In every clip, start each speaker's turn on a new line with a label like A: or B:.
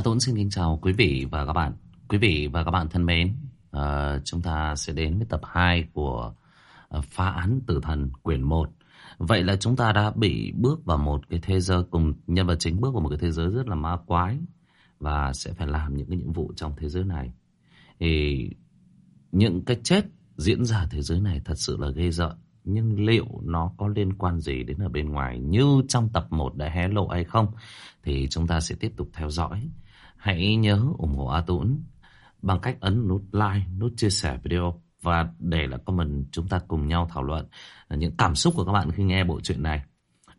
A: A Tuấn xin kính chào quý vị và các bạn. Quý vị và các bạn thân mến, à, chúng ta sẽ đến với tập 2 của uh, phá án tử thần quyển 1. Vậy là chúng ta đã bị bước vào một cái thế giới cùng nhân vật chính bước vào một cái thế giới rất là ma quái và sẽ phải làm những cái nhiệm vụ trong thế giới này. Thì những cái chết diễn ra thế giới này thật sự là ghê rợn. Nhưng liệu nó có liên quan gì đến ở bên ngoài như trong tập 1 đã hé lộ hay không? Thì chúng ta sẽ tiếp tục theo dõi. Hãy nhớ ủng hộ A tuấn bằng cách ấn nút like, nút chia sẻ video và để lại comment chúng ta cùng nhau thảo luận những cảm xúc của các bạn khi nghe bộ truyện này.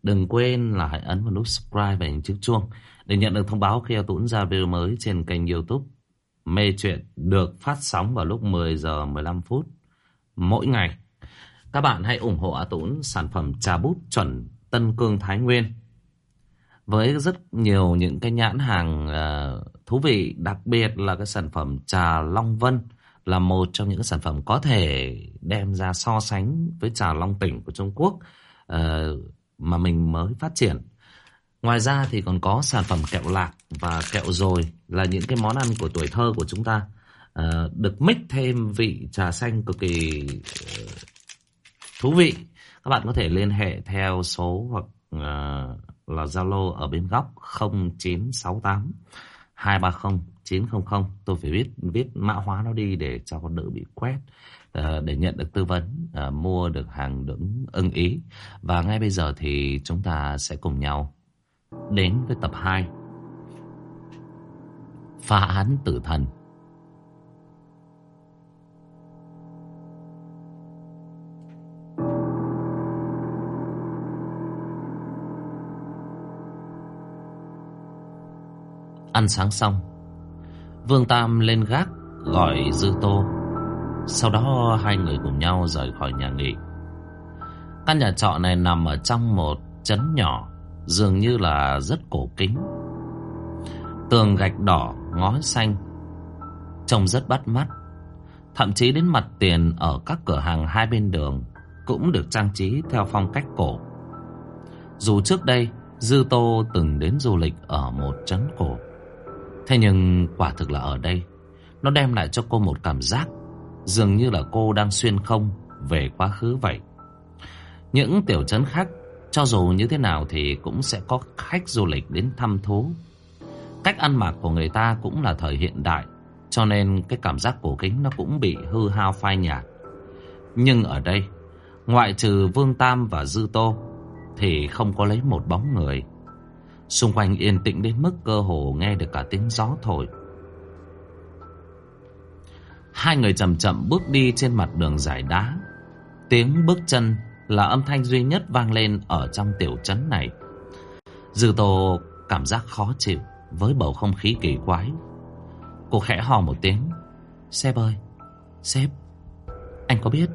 A: Đừng quên là hãy ấn vào nút subscribe và hình chiếc chuông để nhận được thông báo khi A tuấn ra video mới trên kênh youtube Mê Chuyện được phát sóng vào lúc 10 giờ 15 phút mỗi ngày. Các bạn hãy ủng hộ A tuấn sản phẩm trà bút chuẩn Tân Cương Thái Nguyên với rất nhiều những cái nhãn hàng uh, thú vị, đặc biệt là cái sản phẩm trà Long Vân là một trong những cái sản phẩm có thể đem ra so sánh với trà Long Tỉnh của Trung Quốc uh, mà mình mới phát triển. Ngoài ra thì còn có sản phẩm kẹo lạc và kẹo dồi là những cái món ăn của tuổi thơ của chúng ta. Uh, được mix thêm vị trà xanh cực kỳ uh, thú vị. Các bạn có thể liên hệ theo số hoặc uh, là Zalo ở bên góc 0968 230 900. Tôi phải viết viết mã hóa nó đi để cho con đỡ bị quét ờ, để nhận được tư vấn ờ, mua được hàng đúng ưng ý. Và ngay bây giờ thì chúng ta sẽ cùng nhau đến với tập 2. Phá án tử thần. Ăn sáng xong. Vương Tam lên gác Gọi Dư Tô. Sau đó hai người cùng nhau rời khỏi nhà nghỉ. Căn nhà trọ này nằm ở trong một trấn nhỏ, Dường như là rất cổ kính. Tường gạch đỏ, Ngói xanh, Trông rất bắt mắt. Thậm chí đến mặt tiền Ở các cửa hàng hai bên đường Cũng được trang trí theo phong cách cổ. Dù trước đây, Dư Tô từng đến du lịch Ở một trấn cổ. Thế nhưng quả thực là ở đây, Nó đem lại cho cô một cảm giác Dường như là cô đang xuyên không Về quá khứ vậy. Những tiểu trấn khác, Cho dù như thế nào thì cũng sẽ có khách du lịch đến thăm thú. Cách ăn mặc của người ta cũng là thời hiện đại, Cho nên cái cảm giác cổ kính nó cũng bị hư hao phai nhạt. Nhưng ở đây, Ngoại trừ Vương Tam và Dư Tô Thì không có lấy một bóng người. Xung quanh yên tĩnh đến mức cơ hồ nghe được cả tiếng gió thổi. Hai người chậm chậm bước đi trên mặt đường dài đá. Tiếng bước chân là âm thanh duy nhất vang lên ở trong tiểu trấn này. Dư Tô cảm giác khó chịu với bầu không khí kỳ quái. Cô khẽ hò một tiếng. Sếp ơi, sếp, anh có biết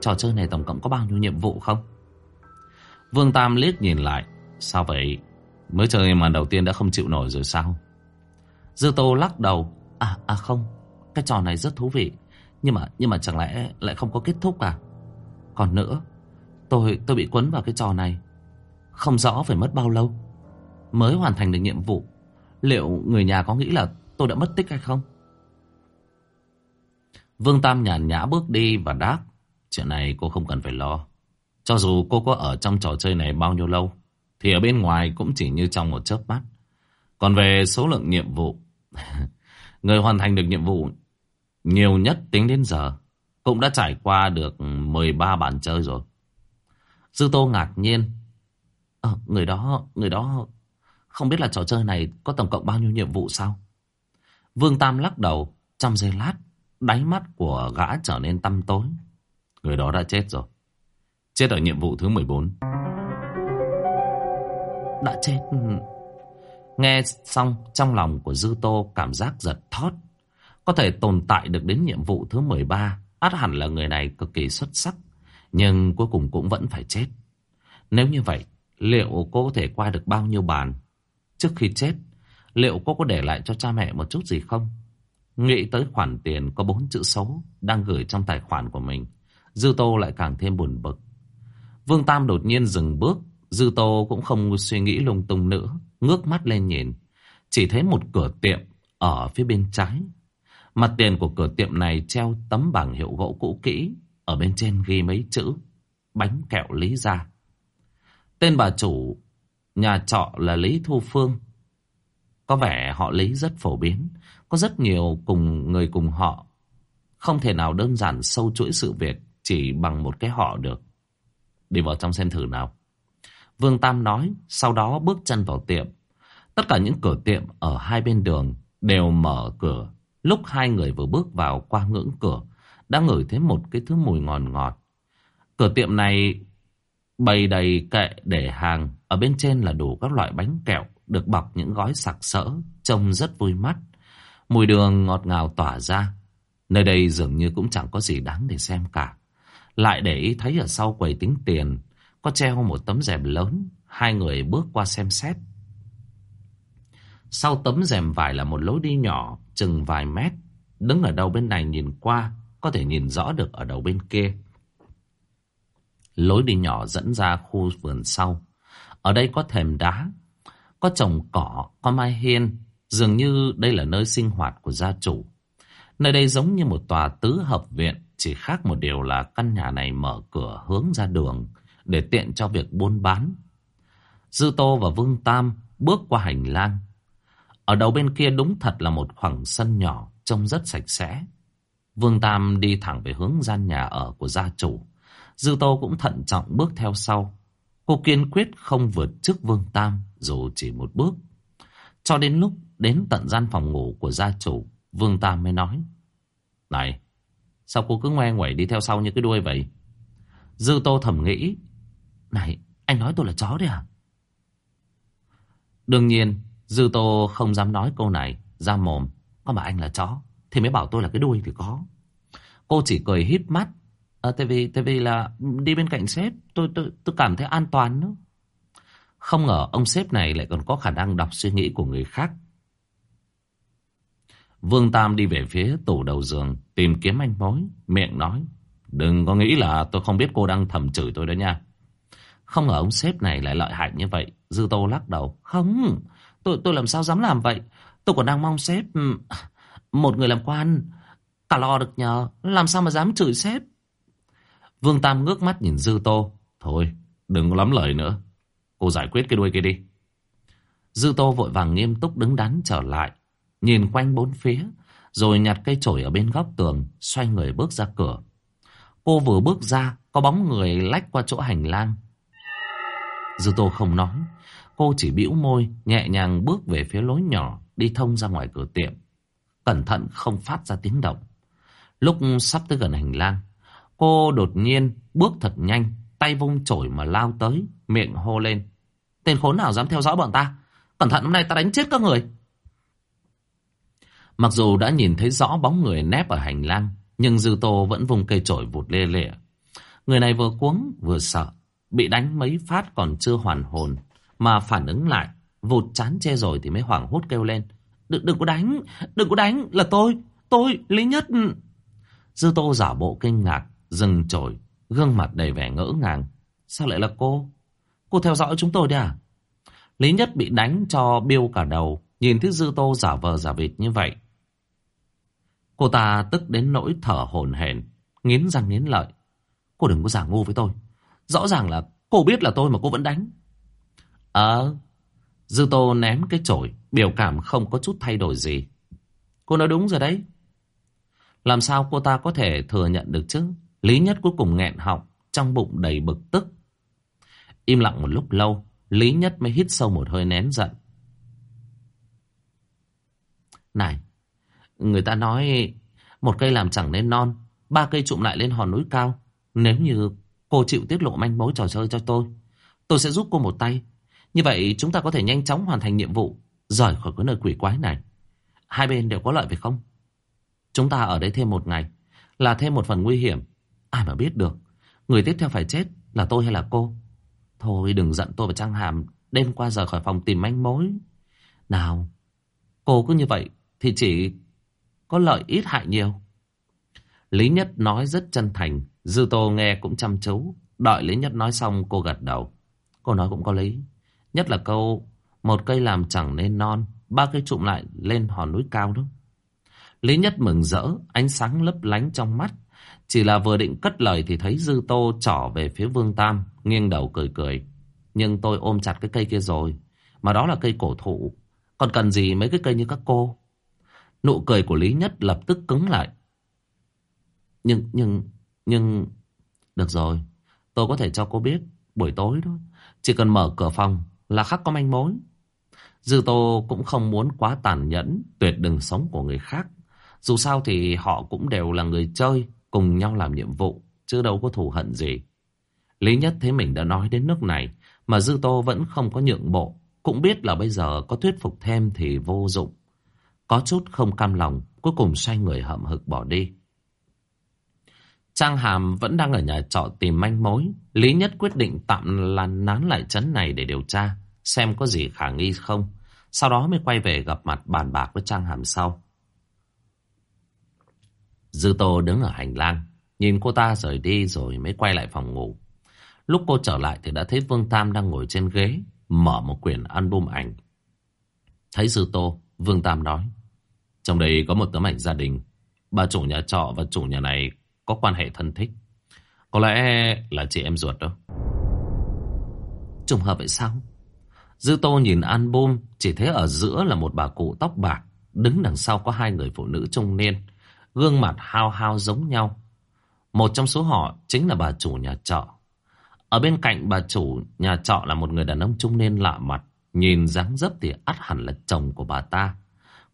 A: trò chơi này tổng cộng có bao nhiêu nhiệm vụ không? Vương Tam liếc nhìn lại. Sao vậy? Mới chơi màn đầu tiên đã không chịu nổi rồi sao? Dư Tô lắc đầu. À à không, Cái trò này rất thú vị. Nhưng mà nhưng mà chẳng lẽ lại không có kết thúc à? Còn nữa, Tôi tôi bị quấn vào cái trò này. Không rõ phải mất bao lâu. Mới hoàn thành được nhiệm vụ, Liệu người nhà có nghĩ là tôi đã mất tích hay không? Vương Tam nhàn nhã bước đi và đáp, Chuyện này cô không cần phải lo. Cho dù cô có ở trong trò chơi này bao nhiêu lâu thì ở bên ngoài cũng chỉ như trong một chớp mắt. Còn về số lượng nhiệm vụ, người hoàn thành được nhiệm vụ nhiều nhất tính đến giờ cũng đã trải qua được 13 bàn chơi rồi. Dư Tô ngạc nhiên. À, người đó, người đó không biết là trò chơi này có tổng cộng bao nhiêu nhiệm vụ sao? Vương Tam lắc đầu, trong giây lát, đáy mắt của gã trở nên tăm tối. Người đó đã chết rồi. Chết ở nhiệm vụ thứ 14 đã chết. Ừ. Nghe xong trong lòng của Dư Tô cảm giác giật thót. Có thể tồn tại được đến nhiệm vụ thứ 13, át hẳn là người này cực kỳ xuất sắc. Nhưng cuối cùng cũng vẫn phải chết. Nếu như vậy, liệu cô có thể qua được bao nhiêu bàn? Trước khi chết, liệu cô có để lại cho cha mẹ một chút gì không? Nghĩ tới khoản tiền có bốn chữ xấu đang gửi trong tài khoản của mình. Dư Tô lại càng thêm buồn bực. Vương Tam đột nhiên dừng bước Dư Tô cũng không suy nghĩ lung tung nữa, ngước mắt lên nhìn. chỉ thấy một cửa tiệm ở phía bên trái. Mặt tiền của cửa tiệm này treo tấm bảng hiệu gỗ cũ kỹ, ở bên trên ghi mấy chữ bánh kẹo Lý Gia. Tên bà chủ nhà trọ là Lý Thu Phương. Có vẻ họ Lý rất phổ biến, có rất nhiều cùng người cùng họ. Không thể nào đơn giản sâu chuỗi sự việc chỉ bằng một cái họ được. Đi vào trong xem thử nào. Vương Tam nói, sau đó bước chân vào tiệm. Tất cả những cửa tiệm ở hai bên đường đều mở cửa. Lúc hai người vừa bước vào qua ngưỡng cửa, đã ngửi thấy một cái thứ mùi ngọt ngọt. Cửa tiệm này bày đầy kệ để hàng, ở bên trên là đủ các loại bánh kẹo được bọc những gói sặc sỡ, trông rất vui mắt. Mùi đường ngọt ngào tỏa ra. Nơi đây dường như cũng chẳng có gì đáng để xem cả. Lại để ý thấy ở sau quầy tính tiền có treo một tấm rèm lớn, hai người bước qua xem xét. Sau tấm rèm vải là một lối đi nhỏ, chừng vài mét. Đứng ở đầu bên này nhìn qua, có thể nhìn rõ được ở đầu bên kia. Lối đi nhỏ dẫn ra khu vườn sau. Ở đây có thềm đá, có trồng cỏ, có mai hiên. Dường như đây là nơi sinh hoạt của gia chủ. Nơi đây giống như một tòa tứ hợp viện, chỉ khác một điều là căn nhà này mở cửa hướng ra đường để tiện cho việc buôn bán. Dư Tô và Vương Tam bước qua hành lang. Ở đầu bên kia đúng thật là một khoảng sân nhỏ, trông rất sạch sẽ. Vương Tam đi thẳng về hướng gian nhà ở của gia chủ. Dư Tô cũng thận trọng bước theo sau. Cô kiên quyết không vượt trước Vương Tam dù chỉ một bước. Cho đến lúc đến tận gian phòng ngủ của gia chủ, Vương Tam mới nói. Này, sao cô cứ ngoe ngoẩy đi theo sau như cái đuôi vậy? Dư Tô thầm nghĩ. Này, anh nói tôi là chó đấy à? Đương nhiên, Dư Tô không dám nói câu này ra mồm. Có mà anh là chó, thì mới bảo tôi là cái đuôi thì có. Cô chỉ cười hít mắt. À, tại vì tại vì là đi bên cạnh sếp, tôi tôi tôi cảm thấy an toàn nữa. Không ngờ ông sếp này lại còn có khả năng đọc suy nghĩ của người khác. Vương Tam đi về phía tủ đầu giường, tìm kiếm anh mối, miệng nói. Đừng có nghĩ là tôi không biết cô đang thầm chửi tôi đó nha. Không ngờ ông sếp này lại lợi hại như vậy. Dư Tô lắc đầu. Không, tôi tôi làm sao dám làm vậy. Tôi còn đang mong sếp... Ừ, một người làm quan, cả lo được nhờ, làm sao mà dám chửi sếp. Vương Tam ngước mắt nhìn Dư Tô. Thôi, đừng có lắm lời nữa. Cô giải quyết cái đuôi kia đi. Dư Tô vội vàng nghiêm túc đứng đắn trở lại. Nhìn quanh bốn phía. Rồi nhặt cây chổi ở bên góc tường. Xoay người bước ra cửa. Cô vừa bước ra. Có bóng người lách qua chỗ hành lang. Dư Tô không nói. Cô chỉ bĩu môi. Nhẹ nhàng bước về phía lối nhỏ. Đi thông ra ngoài cửa tiệm. Cẩn thận không phát ra tiếng động. Lúc sắp tới gần hành lang. Cô đột nhiên bước thật nhanh. Tay vung chổi mà lao tới. Miệng hô lên. Tên khốn nào dám theo dõi bọn ta? Cẩn thận hôm nay ta đánh chết các người. Mặc dù đã nhìn thấy rõ bóng người nép ở hành lang, nhưng Dư Tô vẫn vùng cây chổi vụt lê lệ. Người này vừa cuống vừa sợ, bị đánh mấy phát còn chưa hoàn hồn, mà phản ứng lại, vụt chán chê rồi thì mới hoảng hốt kêu lên. Đừng, đừng có đánh, đừng có đánh, là tôi, tôi, Lý Nhất. Dư Tô giả bộ kinh ngạc, dừng chổi, gương mặt đầy vẻ ngỡ ngàng. Sao lại là cô? Cô theo dõi chúng tôi đi à? Lý Nhất bị đánh cho biêu cả đầu, nhìn thấy Dư Tô giả vờ giả vịt như vậy. Cô ta tức đến nỗi thở hổn hển, nghiến răng nghiến lợi. Cô đừng có giả ngu với tôi. Rõ ràng là cô biết là tôi mà cô vẫn đánh. Ờ, Dư Tô ném cái chổi, biểu cảm không có chút thay đổi gì. Cô nói đúng rồi đấy. Làm sao cô ta có thể thừa nhận được chứ? Lý Nhất cuối cùng nghẹn họng, trong bụng đầy bực tức. Im lặng một lúc lâu, Lý Nhất mới hít sâu một hơi nén giận. Này, người ta nói một cây làm chẳng nên non, ba cây trụm lại lên hòn núi cao. Nếu như cô chịu tiết lộ manh mối trò chơi cho tôi, tôi sẽ giúp cô một tay. Như vậy chúng ta có thể nhanh chóng hoàn thành nhiệm vụ, rời khỏi cái nơi quỷ quái này. Hai bên đều có lợi phải không? Chúng ta ở đây thêm một ngày, là thêm một phần nguy hiểm. Ai mà biết được, người tiếp theo phải chết là tôi hay là cô? Thôi đừng giận tôi và Trang Hàm đêm qua rời khỏi phòng tìm manh mối. Nào, cô cứ như vậy thì chỉ có lợi ít hại nhiều. Lý Nhất nói rất chân thành, Dư Tô nghe cũng chăm chú. Đợi Lý Nhất nói xong cô gật đầu. Cô nói cũng có lý. Nhất là câu, một cây làm chẳng nên non, ba cây trụm lại lên hòn núi cao đó. Lý Nhất mừng rỡ, ánh sáng lấp lánh trong mắt. Chỉ là vừa định cất lời thì thấy Dư Tô trỏ về phía Vương Tam, nghiêng đầu cười cười. Nhưng tôi ôm chặt cái cây kia rồi, mà đó là cây cổ thụ. Còn cần gì mấy cái cây như các cô? Nụ cười của Lý Nhất lập tức cứng lại. Nhưng, nhưng, nhưng... Được rồi, tôi có thể cho cô biết, buổi tối đó, chỉ cần mở cửa phòng là khắc có manh mối. Dư Tô cũng không muốn quá tàn nhẫn, tuyệt đừng sống của người khác. Dù sao thì họ cũng đều là người chơi, cùng nhau làm nhiệm vụ, chứ đâu có thù hận gì. Lý Nhất thấy mình đã nói đến nước này, mà Dư Tô vẫn không có nhượng bộ. Cũng biết là bây giờ có thuyết phục thêm thì vô dụng. Có chút không cam lòng, cuối cùng xoay người hậm hực bỏ đi. Trang Hàm vẫn đang ở nhà trọ tìm manh mối. Lý Nhất quyết định tạm là nán lại chấn này để điều tra, xem có gì khả nghi không. Sau đó mới quay về gặp mặt bàn bạc với Trang Hàm sau. Dư Tô đứng ở hành lang, nhìn cô ta rời đi rồi mới quay lại phòng ngủ. Lúc cô trở lại thì đã thấy Vương Tam đang ngồi trên ghế, mở một quyển album ảnh. Thấy Dư Tô, Vương Tam nói, trong đây có một tấm ảnh gia đình. Bà chủ nhà trọ và chủ nhà này có quan hệ thân thích. Có lẽ là chị em ruột đó. Trùng hợp vậy sao? Dư Tô nhìn album, chỉ thấy ở giữa là một bà cụ tóc bạc, đứng đằng sau có hai người phụ nữ trung niên, gương mặt hao hao giống nhau. Một trong số họ chính là bà chủ nhà trọ. Ở bên cạnh bà chủ nhà trọ là một người đàn ông trung niên lạ mặt, nhìn dáng dấp thì ắt hẳn là chồng của bà ta.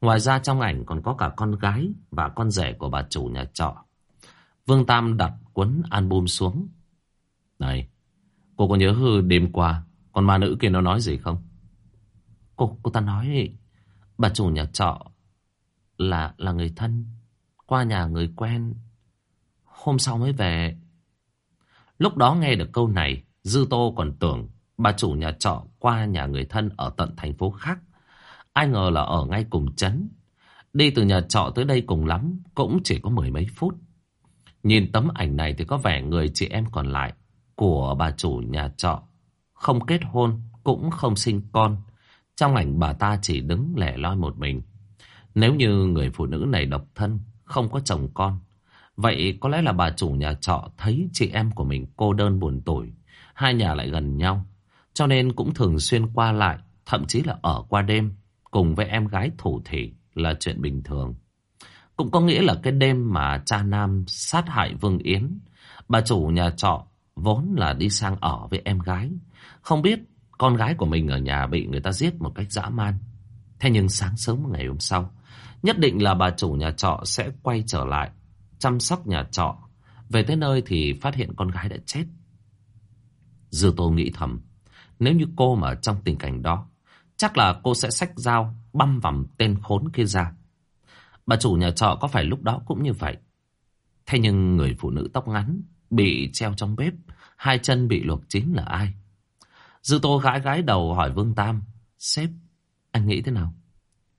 A: Ngoài ra trong ảnh còn có cả con gái và con rể của bà chủ nhà trọ. Vương Tam đặt cuốn album xuống. Này, cô có nhớ hư đêm qua con ma nữ kia nó nói gì không? Cô, cô ta nói bà chủ nhà trọ là là người thân, qua nhà người quen. Hôm sau mới về. Lúc đó nghe được câu này, Dư Tô còn tưởng bà chủ nhà trọ qua nhà người thân ở tận thành phố khác. Ai ngờ là ở ngay cùng chấn. Đi từ nhà trọ tới đây cùng lắm cũng chỉ có mười mấy phút. Nhìn tấm ảnh này thì có vẻ người chị em còn lại của bà chủ nhà trọ. Không kết hôn, cũng không sinh con. Trong ảnh bà ta chỉ đứng lẻ loi một mình. Nếu như người phụ nữ này độc thân, không có chồng con. Vậy có lẽ là bà chủ nhà trọ thấy chị em của mình cô đơn buồn tủi. Hai nhà lại gần nhau. Cho nên cũng thường xuyên qua lại, thậm chí là ở qua đêm, cùng với em gái thủ thị là chuyện bình thường. Cũng có nghĩa là cái đêm mà cha Nam sát hại Vương Yến, bà chủ nhà trọ vốn là đi sang ở với em gái. Không biết con gái của mình ở nhà bị người ta giết một cách dã man. Thế nhưng sáng sớm ngày hôm sau, nhất định là bà chủ nhà trọ sẽ quay trở lại, chăm sóc nhà trọ. Về tới nơi thì phát hiện con gái đã chết. Dư Tô nghĩ thầm, nếu như cô mà trong tình cảnh đó, chắc là cô sẽ xách dao băm vằm tên khốn kia ra. Bà chủ nhà trọ có phải lúc đó cũng như vậy. Thế nhưng người phụ nữ tóc ngắn bị treo trong bếp, hai chân bị luộc chín là ai? Dư Tô gãi gái đầu hỏi Vương Tam, sếp, anh nghĩ thế nào?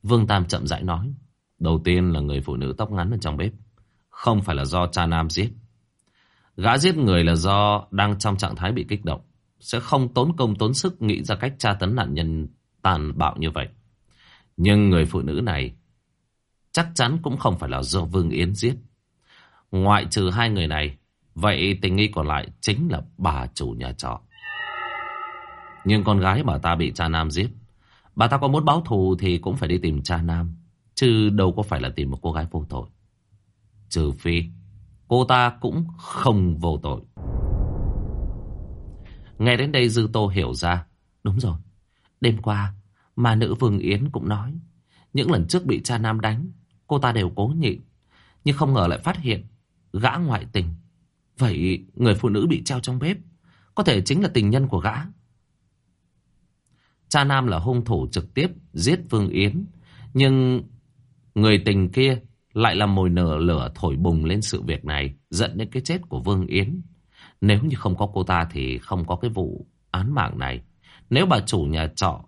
A: Vương Tam chậm rãi nói, đầu tiên là người phụ nữ tóc ngắn ở trong bếp, không phải là do cha nam giết. Gã giết người là do đang trong trạng thái bị kích động, sẽ không tốn công tốn sức nghĩ ra cách tra tấn nạn nhân tàn bạo như vậy. Nhưng người phụ nữ này chắc chắn cũng không phải là do Vương Yến giết. Ngoại trừ hai người này, vậy tình nghi còn lại chính là bà chủ nhà trọ. Nhưng con gái bà ta bị cha Nam giết. Bà ta có muốn báo thù thì cũng phải đi tìm cha Nam. Chứ đâu có phải là tìm một cô gái vô tội. Trừ phi, cô ta cũng không vô tội. Nghe đến đây Dư Tô hiểu ra. Đúng rồi, đêm qua, mà nữ Vương Yến cũng nói. Những lần trước bị cha Nam đánh, cô ta đều cố nhịn. Nhưng không ngờ lại phát hiện, gã ngoại tình. Vậy người phụ nữ bị treo trong bếp, có thể chính là tình nhân của gã. Cha Nam là hung thủ trực tiếp giết Vương Yến. Nhưng người tình kia lại là mồi nở lửa thổi bùng lên sự việc này, dẫn đến cái chết của Vương Yến. Nếu như không có cô ta thì không có cái vụ án mạng này. Nếu bà chủ nhà trọ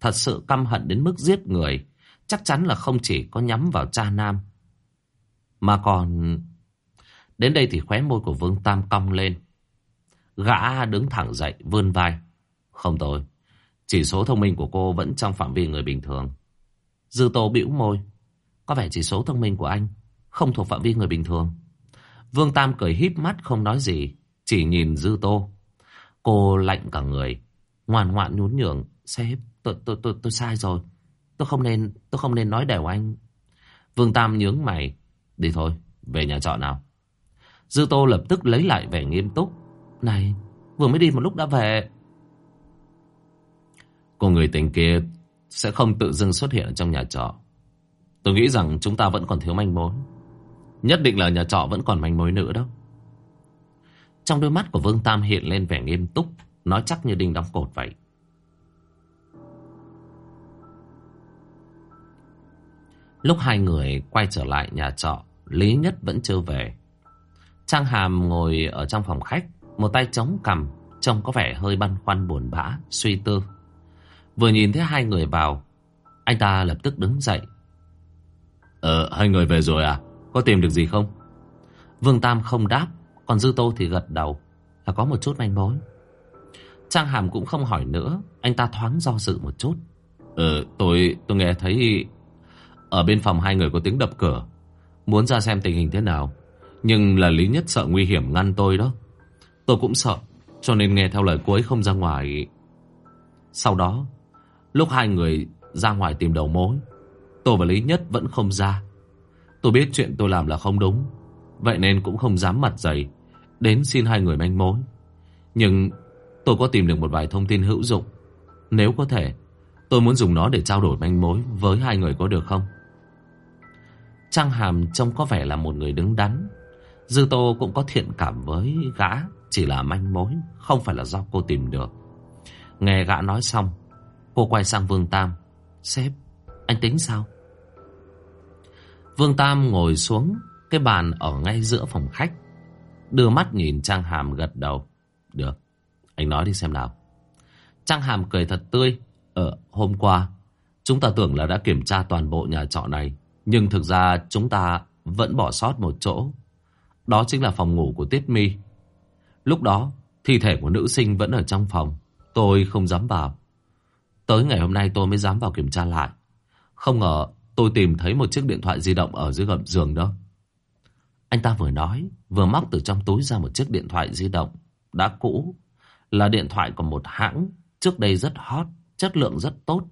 A: thật sự căm hận đến mức giết người, chắc chắn là không chỉ có nhắm vào cha Nam, mà còn... Đến đây thì khóe môi của Vương Tam cong lên. Gã đứng thẳng dậy, vươn vai. Không tôi. Chỉ số thông minh của cô vẫn trong phạm vi người bình thường. Dư Tô bĩu môi. Có vẻ chỉ số thông minh của anh không thuộc phạm vi người bình thường. Vương Tam cười híp mắt không nói gì, chỉ nhìn Dư Tô. Cô lạnh cả người, ngoan ngoãn nhún nhường. Sếp, tôi, tôi, tôi, tôi sai rồi. Tôi không nên, tôi không nên nói đều anh. Vương Tam nhướng mày. Đi thôi, về nhà trọ nào. Dư Tô lập tức lấy lại vẻ nghiêm túc. Này, vừa mới đi một lúc đã về. Cô người tình kia sẽ không tự dưng xuất hiện ở trong nhà trọ. Tôi nghĩ rằng chúng ta vẫn còn thiếu manh mối. Nhất định là nhà trọ vẫn còn manh mối nữa đâu. Trong đôi mắt của Vương Tam hiện lên vẻ nghiêm túc, nói chắc như đinh đóng cột vậy. Lúc hai người quay trở lại nhà trọ, Lý Nhất vẫn chưa về. Trang Hàm ngồi ở trong phòng khách, một tay chống cằm, trông có vẻ hơi băn khoăn buồn bã, suy tư. Vừa nhìn thấy hai người vào, anh ta lập tức đứng dậy. Ờ, hai người về rồi à? Có tìm được gì không? Vương Tam không đáp, còn Dư Tô thì gật đầu, là có một chút manh mối. Trang Hàm cũng không hỏi nữa, anh ta thoáng do dự một chút. Ờ, tôi, tôi nghe thấy ở bên phòng hai người có tiếng đập cửa, muốn ra xem tình hình thế nào. Nhưng là Lý Nhất sợ nguy hiểm ngăn tôi đó. Tôi cũng sợ, cho nên nghe theo lời cô ấy không ra ngoài. Sau đó, lúc hai người ra ngoài tìm đầu mối, tôi và Lý Nhất vẫn không ra. Tôi biết chuyện tôi làm là không đúng, vậy nên cũng không dám mặt dày đến xin hai người manh mối. Nhưng tôi có tìm được một vài thông tin hữu dụng. Nếu có thể, tôi muốn dùng nó để trao đổi manh mối với hai người có được không? Trang Hàm trông có vẻ là một người đứng đắn. Dư Tô cũng có thiện cảm với gã, chỉ là manh mối, không phải là do cô tìm được. Nghe gã nói xong, cô quay sang Vương Tam. Sếp, anh tính sao? Vương Tam ngồi xuống cái bàn ở ngay giữa phòng khách. Đưa mắt nhìn Trang Hàm gật đầu. Được, anh nói đi xem nào. Trang Hàm cười thật tươi. Ờ, hôm qua, chúng ta tưởng là đã kiểm tra toàn bộ nhà trọ này. Nhưng thực ra chúng ta vẫn bỏ sót một chỗ. Đó chính là phòng ngủ của Tiết Mi. Lúc đó, thi thể của nữ sinh vẫn ở trong phòng. Tôi không dám vào. Tới ngày hôm nay tôi mới dám vào kiểm tra lại. Không ngờ tôi tìm thấy một chiếc điện thoại di động ở dưới gầm giường đó. Anh ta vừa nói, vừa móc từ trong túi ra một chiếc điện thoại di động. Đã cũ, là điện thoại của một hãng trước đây rất hot, chất lượng rất tốt.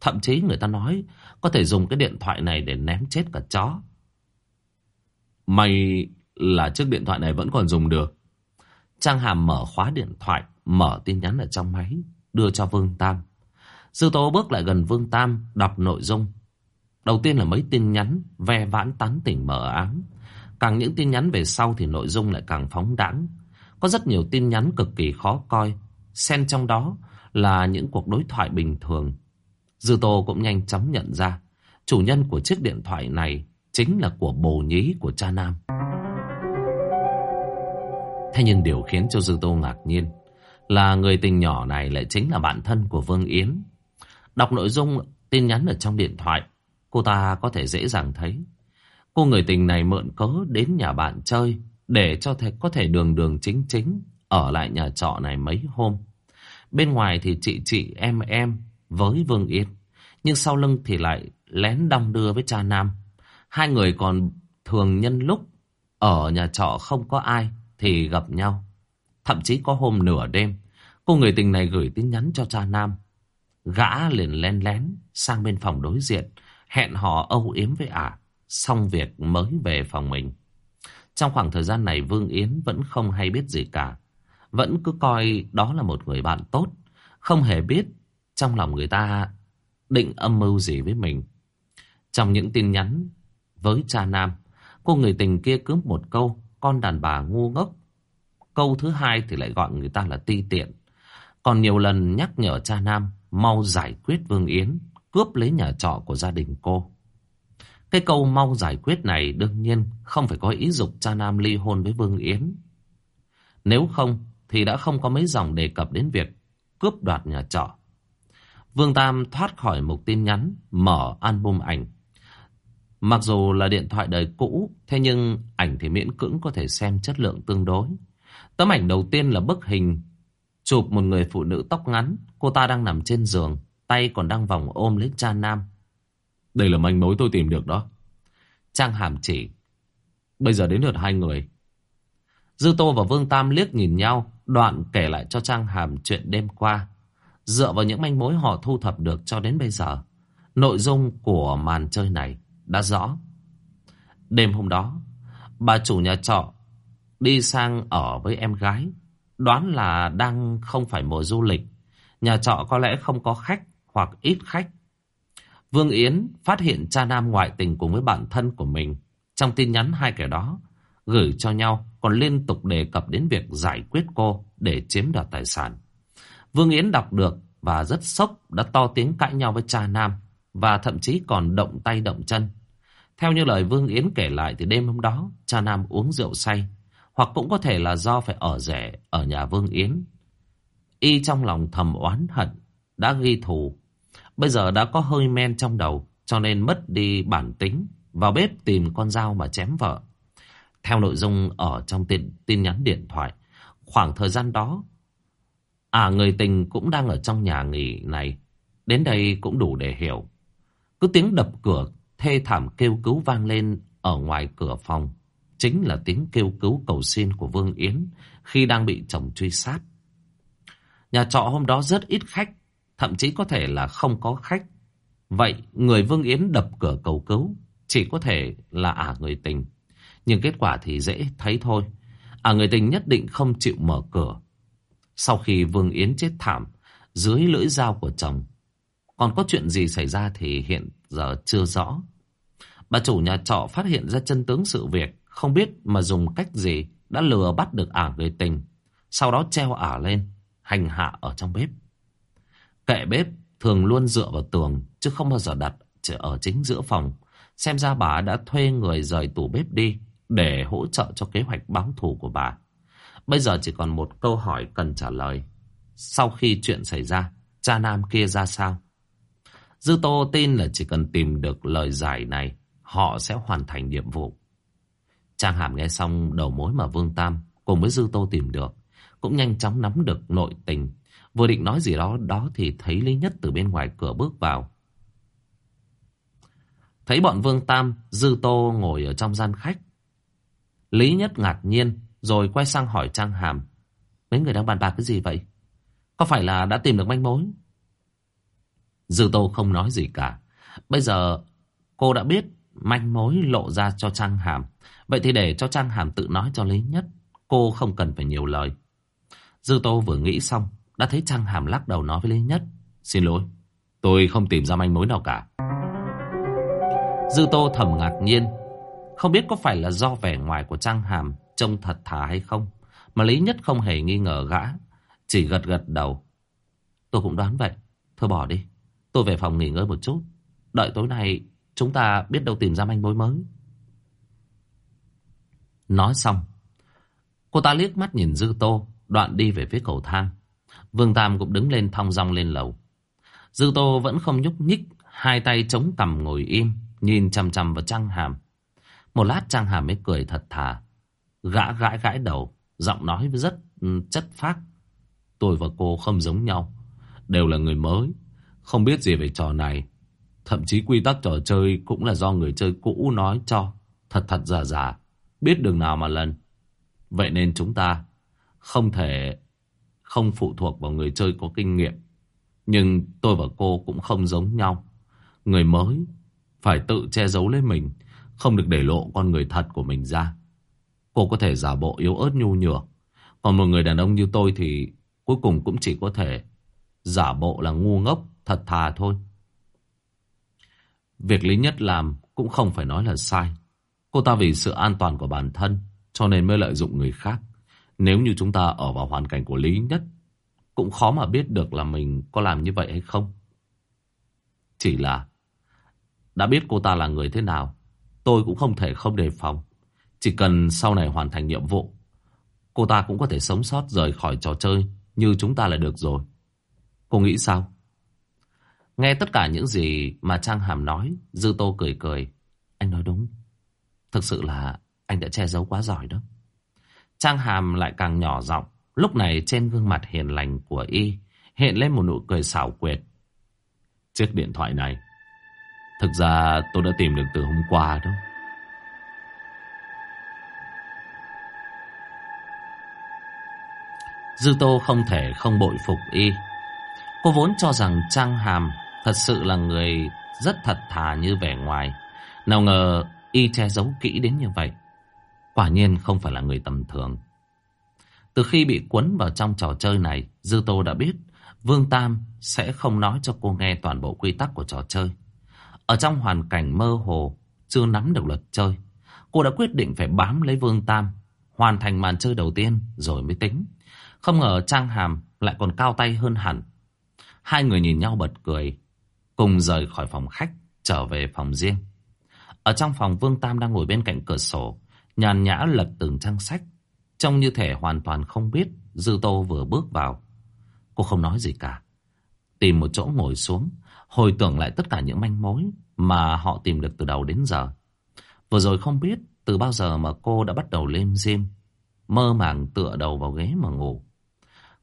A: Thậm chí người ta nói có thể dùng cái điện thoại này để ném chết cả chó. May là chiếc điện thoại này vẫn còn dùng được. Trang Hàm mở khóa điện thoại, mở tin nhắn ở trong máy, đưa cho Vương Tam. Sư Tố bước lại gần Vương Tam, đọc nội dung. Đầu tiên là mấy tin nhắn, ve vãn tán tỉnh mở ám. Càng những tin nhắn về sau thì nội dung lại càng phóng đãng. Có rất nhiều tin nhắn cực kỳ khó coi. Xen trong đó là những cuộc đối thoại bình thường. Dư Tô cũng nhanh chóng nhận ra chủ nhân của chiếc điện thoại này chính là của bồ nhí của cha Nam. Thế nhưng điều khiến cho Dư Tô ngạc nhiên là người tình nhỏ này lại chính là bạn thân của Vương Yến. Đọc nội dung tin nhắn ở trong điện thoại, cô ta có thể dễ dàng thấy. Cô người tình này mượn cớ đến nhà bạn chơi để cho thầy có thể đường đường chính chính ở lại nhà trọ này mấy hôm. Bên ngoài thì chị chị em em với Vương Yến. Nhưng sau lưng thì lại lén đong đưa với cha Nam. Hai người còn thường nhân lúc ở nhà trọ không có ai thì gặp nhau. Thậm chí có hôm nửa đêm, cô người tình này gửi tin nhắn cho cha Nam. Gã liền lén lén sang bên phòng đối diện, hẹn hò âu yếm với ả, xong việc mới về phòng mình. Trong khoảng thời gian này Vương Yến vẫn không hay biết gì cả. Vẫn cứ coi đó là một người bạn tốt, không hề biết trong lòng người ta định âm mưu gì với mình. Trong những tin nhắn với cha Nam, cô người tình kia cứ một câu con đàn bà ngu ngốc. Câu thứ hai thì lại gọi người ta là ti tiện. Còn nhiều lần nhắc nhở cha Nam mau giải quyết Vương Yến, cướp lấy nhà trọ của gia đình cô. Cái câu mau giải quyết này đương nhiên không phải có ý dục cha Nam ly hôn với Vương Yến. Nếu không thì đã không có mấy dòng đề cập đến việc cướp đoạt nhà trọ. Vương Tam thoát khỏi một tin nhắn, mở album ảnh. Mặc dù là điện thoại đời cũ, thế nhưng ảnh thì miễn cưỡng có thể xem chất lượng tương đối. Tấm ảnh đầu tiên là bức hình chụp một người phụ nữ tóc ngắn, cô ta đang nằm trên giường, tay còn đang vòng ôm lấy cha Nam. Đây là manh mối tôi tìm được đó. Trang hàm chỉ. Bây giờ đến lượt hai người. Dư Tô và Vương Tam liếc nhìn nhau, đoạn kể lại cho Trang Hàm chuyện đêm qua. Dựa vào những manh mối họ thu thập được cho đến bây giờ, nội dung của màn chơi này đã rõ. Đêm hôm đó, bà chủ nhà trọ đi sang ở với em gái. Đoán là đang không phải mùa du lịch. Nhà trọ có lẽ không có khách hoặc ít khách. Vương Yến phát hiện cha nam ngoại tình cùng với bạn thân của mình. Trong tin nhắn hai kẻ đó gửi cho nhau còn liên tục đề cập đến việc giải quyết cô để chiếm đoạt tài sản. Vương Yến đọc được và rất sốc đã to tiếng cãi nhau với cha nam và thậm chí còn động tay động chân. Theo như lời Vương Yến kể lại thì đêm hôm đó cha nam uống rượu say hoặc cũng có thể là do phải ở rẻ ở nhà Vương Yến. Y trong lòng thầm oán hận đã ghi thù. Bây giờ đã có hơi men trong đầu cho nên mất đi bản tính vào bếp tìm con dao mà chém vợ. Theo nội dung ở trong tin, tin nhắn điện thoại, khoảng thời gian đó, à người tình cũng đang ở trong nhà nghỉ này. Đến đây cũng đủ để hiểu. Cứ tiếng đập cửa thê thảm kêu cứu vang lên ở ngoài cửa phòng. Chính là tiếng kêu cứu cầu xin của Vương Yến khi đang bị chồng truy sát. Nhà trọ hôm đó rất ít khách, thậm chí có thể là không có khách. Vậy người Vương Yến đập cửa cầu cứu chỉ có thể là ả người tình. Nhưng kết quả thì dễ thấy thôi. À người tình nhất định không chịu mở cửa. Sau khi Vương Yến chết thảm dưới lưỡi dao của chồng. Còn có chuyện gì xảy ra thì hiện giờ chưa rõ. Bà chủ nhà trọ phát hiện ra chân tướng sự việc. Không biết mà dùng cách gì đã lừa bắt được ả người tình. Sau đó treo ả lên, hành hạ ở trong bếp. Kệ bếp thường luôn dựa vào tường chứ không bao giờ đặt ở chính giữa phòng. Xem ra bà đã thuê người rời tủ bếp đi để hỗ trợ cho kế hoạch báo thù của bà. Bây giờ chỉ còn một câu hỏi cần trả lời. Sau khi chuyện xảy ra, cha nam kia ra sao? Dư Tô tin là chỉ cần tìm được lời giải này, họ sẽ hoàn thành nhiệm vụ. Trang Hàm nghe xong đầu mối mà Vương Tam cùng với Dư Tô tìm được, cũng nhanh chóng nắm được nội tình. Vừa định nói gì đó đó thì thấy Lý Nhất từ bên ngoài cửa bước vào. Thấy bọn Vương Tam, Dư Tô ngồi ở trong gian khách. Lý Nhất ngạc nhiên, rồi quay sang hỏi Trang Hàm. Mấy người đang bàn bạc cái gì vậy? Có phải là đã tìm được manh mối? Dư Tô không nói gì cả. Bây giờ cô đã biết manh mối lộ ra cho Trang Hàm. Vậy thì để cho Trang Hàm tự nói cho Lý Nhất. Cô không cần phải nhiều lời. Dư Tô vừa nghĩ xong, đã thấy Trang Hàm lắc đầu nói với Lý Nhất. Xin lỗi, tôi không tìm ra manh mối nào cả. Dư Tô thầm ngạc nhiên. Không biết có phải là do vẻ ngoài của Trang Hàm trông thật thà hay không. Mà Lý Nhất không hề nghi ngờ gã. Chỉ gật gật đầu. Tôi cũng đoán vậy. Thôi bỏ đi. Tôi về phòng nghỉ ngơi một chút. Đợi tối nay chúng ta biết đâu tìm ra manh mối mới. Nói xong. Cô ta liếc mắt nhìn Dư Tô. Đoạn đi về phía cầu thang. Vương Tam cũng đứng lên thong dong lên lầu. Dư Tô vẫn không nhúc nhích. Hai tay chống cằm ngồi im. Nhìn chằm chằm vào Trang Hàm. Một lát Trang Hàm mới cười thật thà. Gã gãi gãi đầu. Giọng nói rất ừ, chất phác. Tôi và cô không giống nhau. Đều là người mới. Không biết gì về trò này. Thậm chí quy tắc trò chơi cũng là do người chơi cũ nói cho. Thật thật giả giả. Biết đường nào mà lần. Vậy nên chúng ta không thể không phụ thuộc vào người chơi có kinh nghiệm. Nhưng tôi và cô cũng không giống nhau. Người mới phải tự che giấu lấy mình, không được để lộ con người thật của mình ra. Cô có thể giả bộ yếu ớt nhu nhược, còn một người đàn ông như tôi thì cuối cùng cũng chỉ có thể giả bộ là ngu ngốc, thật thà thôi. Việc Lý Nhất làm cũng không phải nói là sai. Cô ta vì sự an toàn của bản thân cho nên mới lợi dụng người khác. Nếu như chúng ta ở vào hoàn cảnh của Lý Nhất cũng khó mà biết được là mình có làm như vậy hay không. Chỉ là đã biết cô ta là người thế nào Tôi cũng không thể không đề phòng chỉ cần sau này hoàn thành nhiệm vụ, Cô ta cũng có thể sống sót rời khỏi trò chơi Như chúng ta là được rồi. Cô nghĩ sao? Nghe tất cả những gì mà Trang Hàm nói, Dư Tô cười cười. Anh nói đúng. Thực sự là anh đã che giấu quá giỏi đó. Trang Hàm lại càng nhỏ giọng. Lúc này trên gương mặt hiền lành của Y Hiện lên một nụ cười xảo quyệt. Chiếc điện thoại này, Thực ra tôi đã tìm được từ hôm qua đó. Dư Tô không thể không bội phục y. Cô vốn cho rằng Trang Hàm thật sự là người rất thật thà như vẻ ngoài. Nào ngờ y che giấu kỹ đến như vậy. Quả nhiên không phải là người tầm thường. Từ khi bị cuốn vào trong trò chơi này, Dư Tô đã biết Vương Tam sẽ không nói cho cô nghe toàn bộ quy tắc của trò chơi. Ở trong hoàn cảnh mơ hồ, chưa nắm được luật chơi, cô đã quyết định phải bám lấy Vương Tam, hoàn thành màn chơi đầu tiên rồi mới tính. Không ngờ Trang Hàm lại còn cao tay hơn hẳn. Hai người nhìn nhau bật cười, cùng rời khỏi phòng khách, trở về phòng riêng. Ở trong phòng Vương Tam đang ngồi bên cạnh cửa sổ, nhàn nhã lật từng trang sách. Trông như thể hoàn toàn không biết Dư Tô vừa bước vào. Cô không nói gì cả. Tìm một chỗ ngồi xuống, hồi tưởng lại tất cả những manh mối mà họ tìm được từ đầu đến giờ. Vừa rồi không biết từ bao giờ mà cô đã bắt đầu lên diêm, mơ màng tựa đầu vào ghế mà ngủ.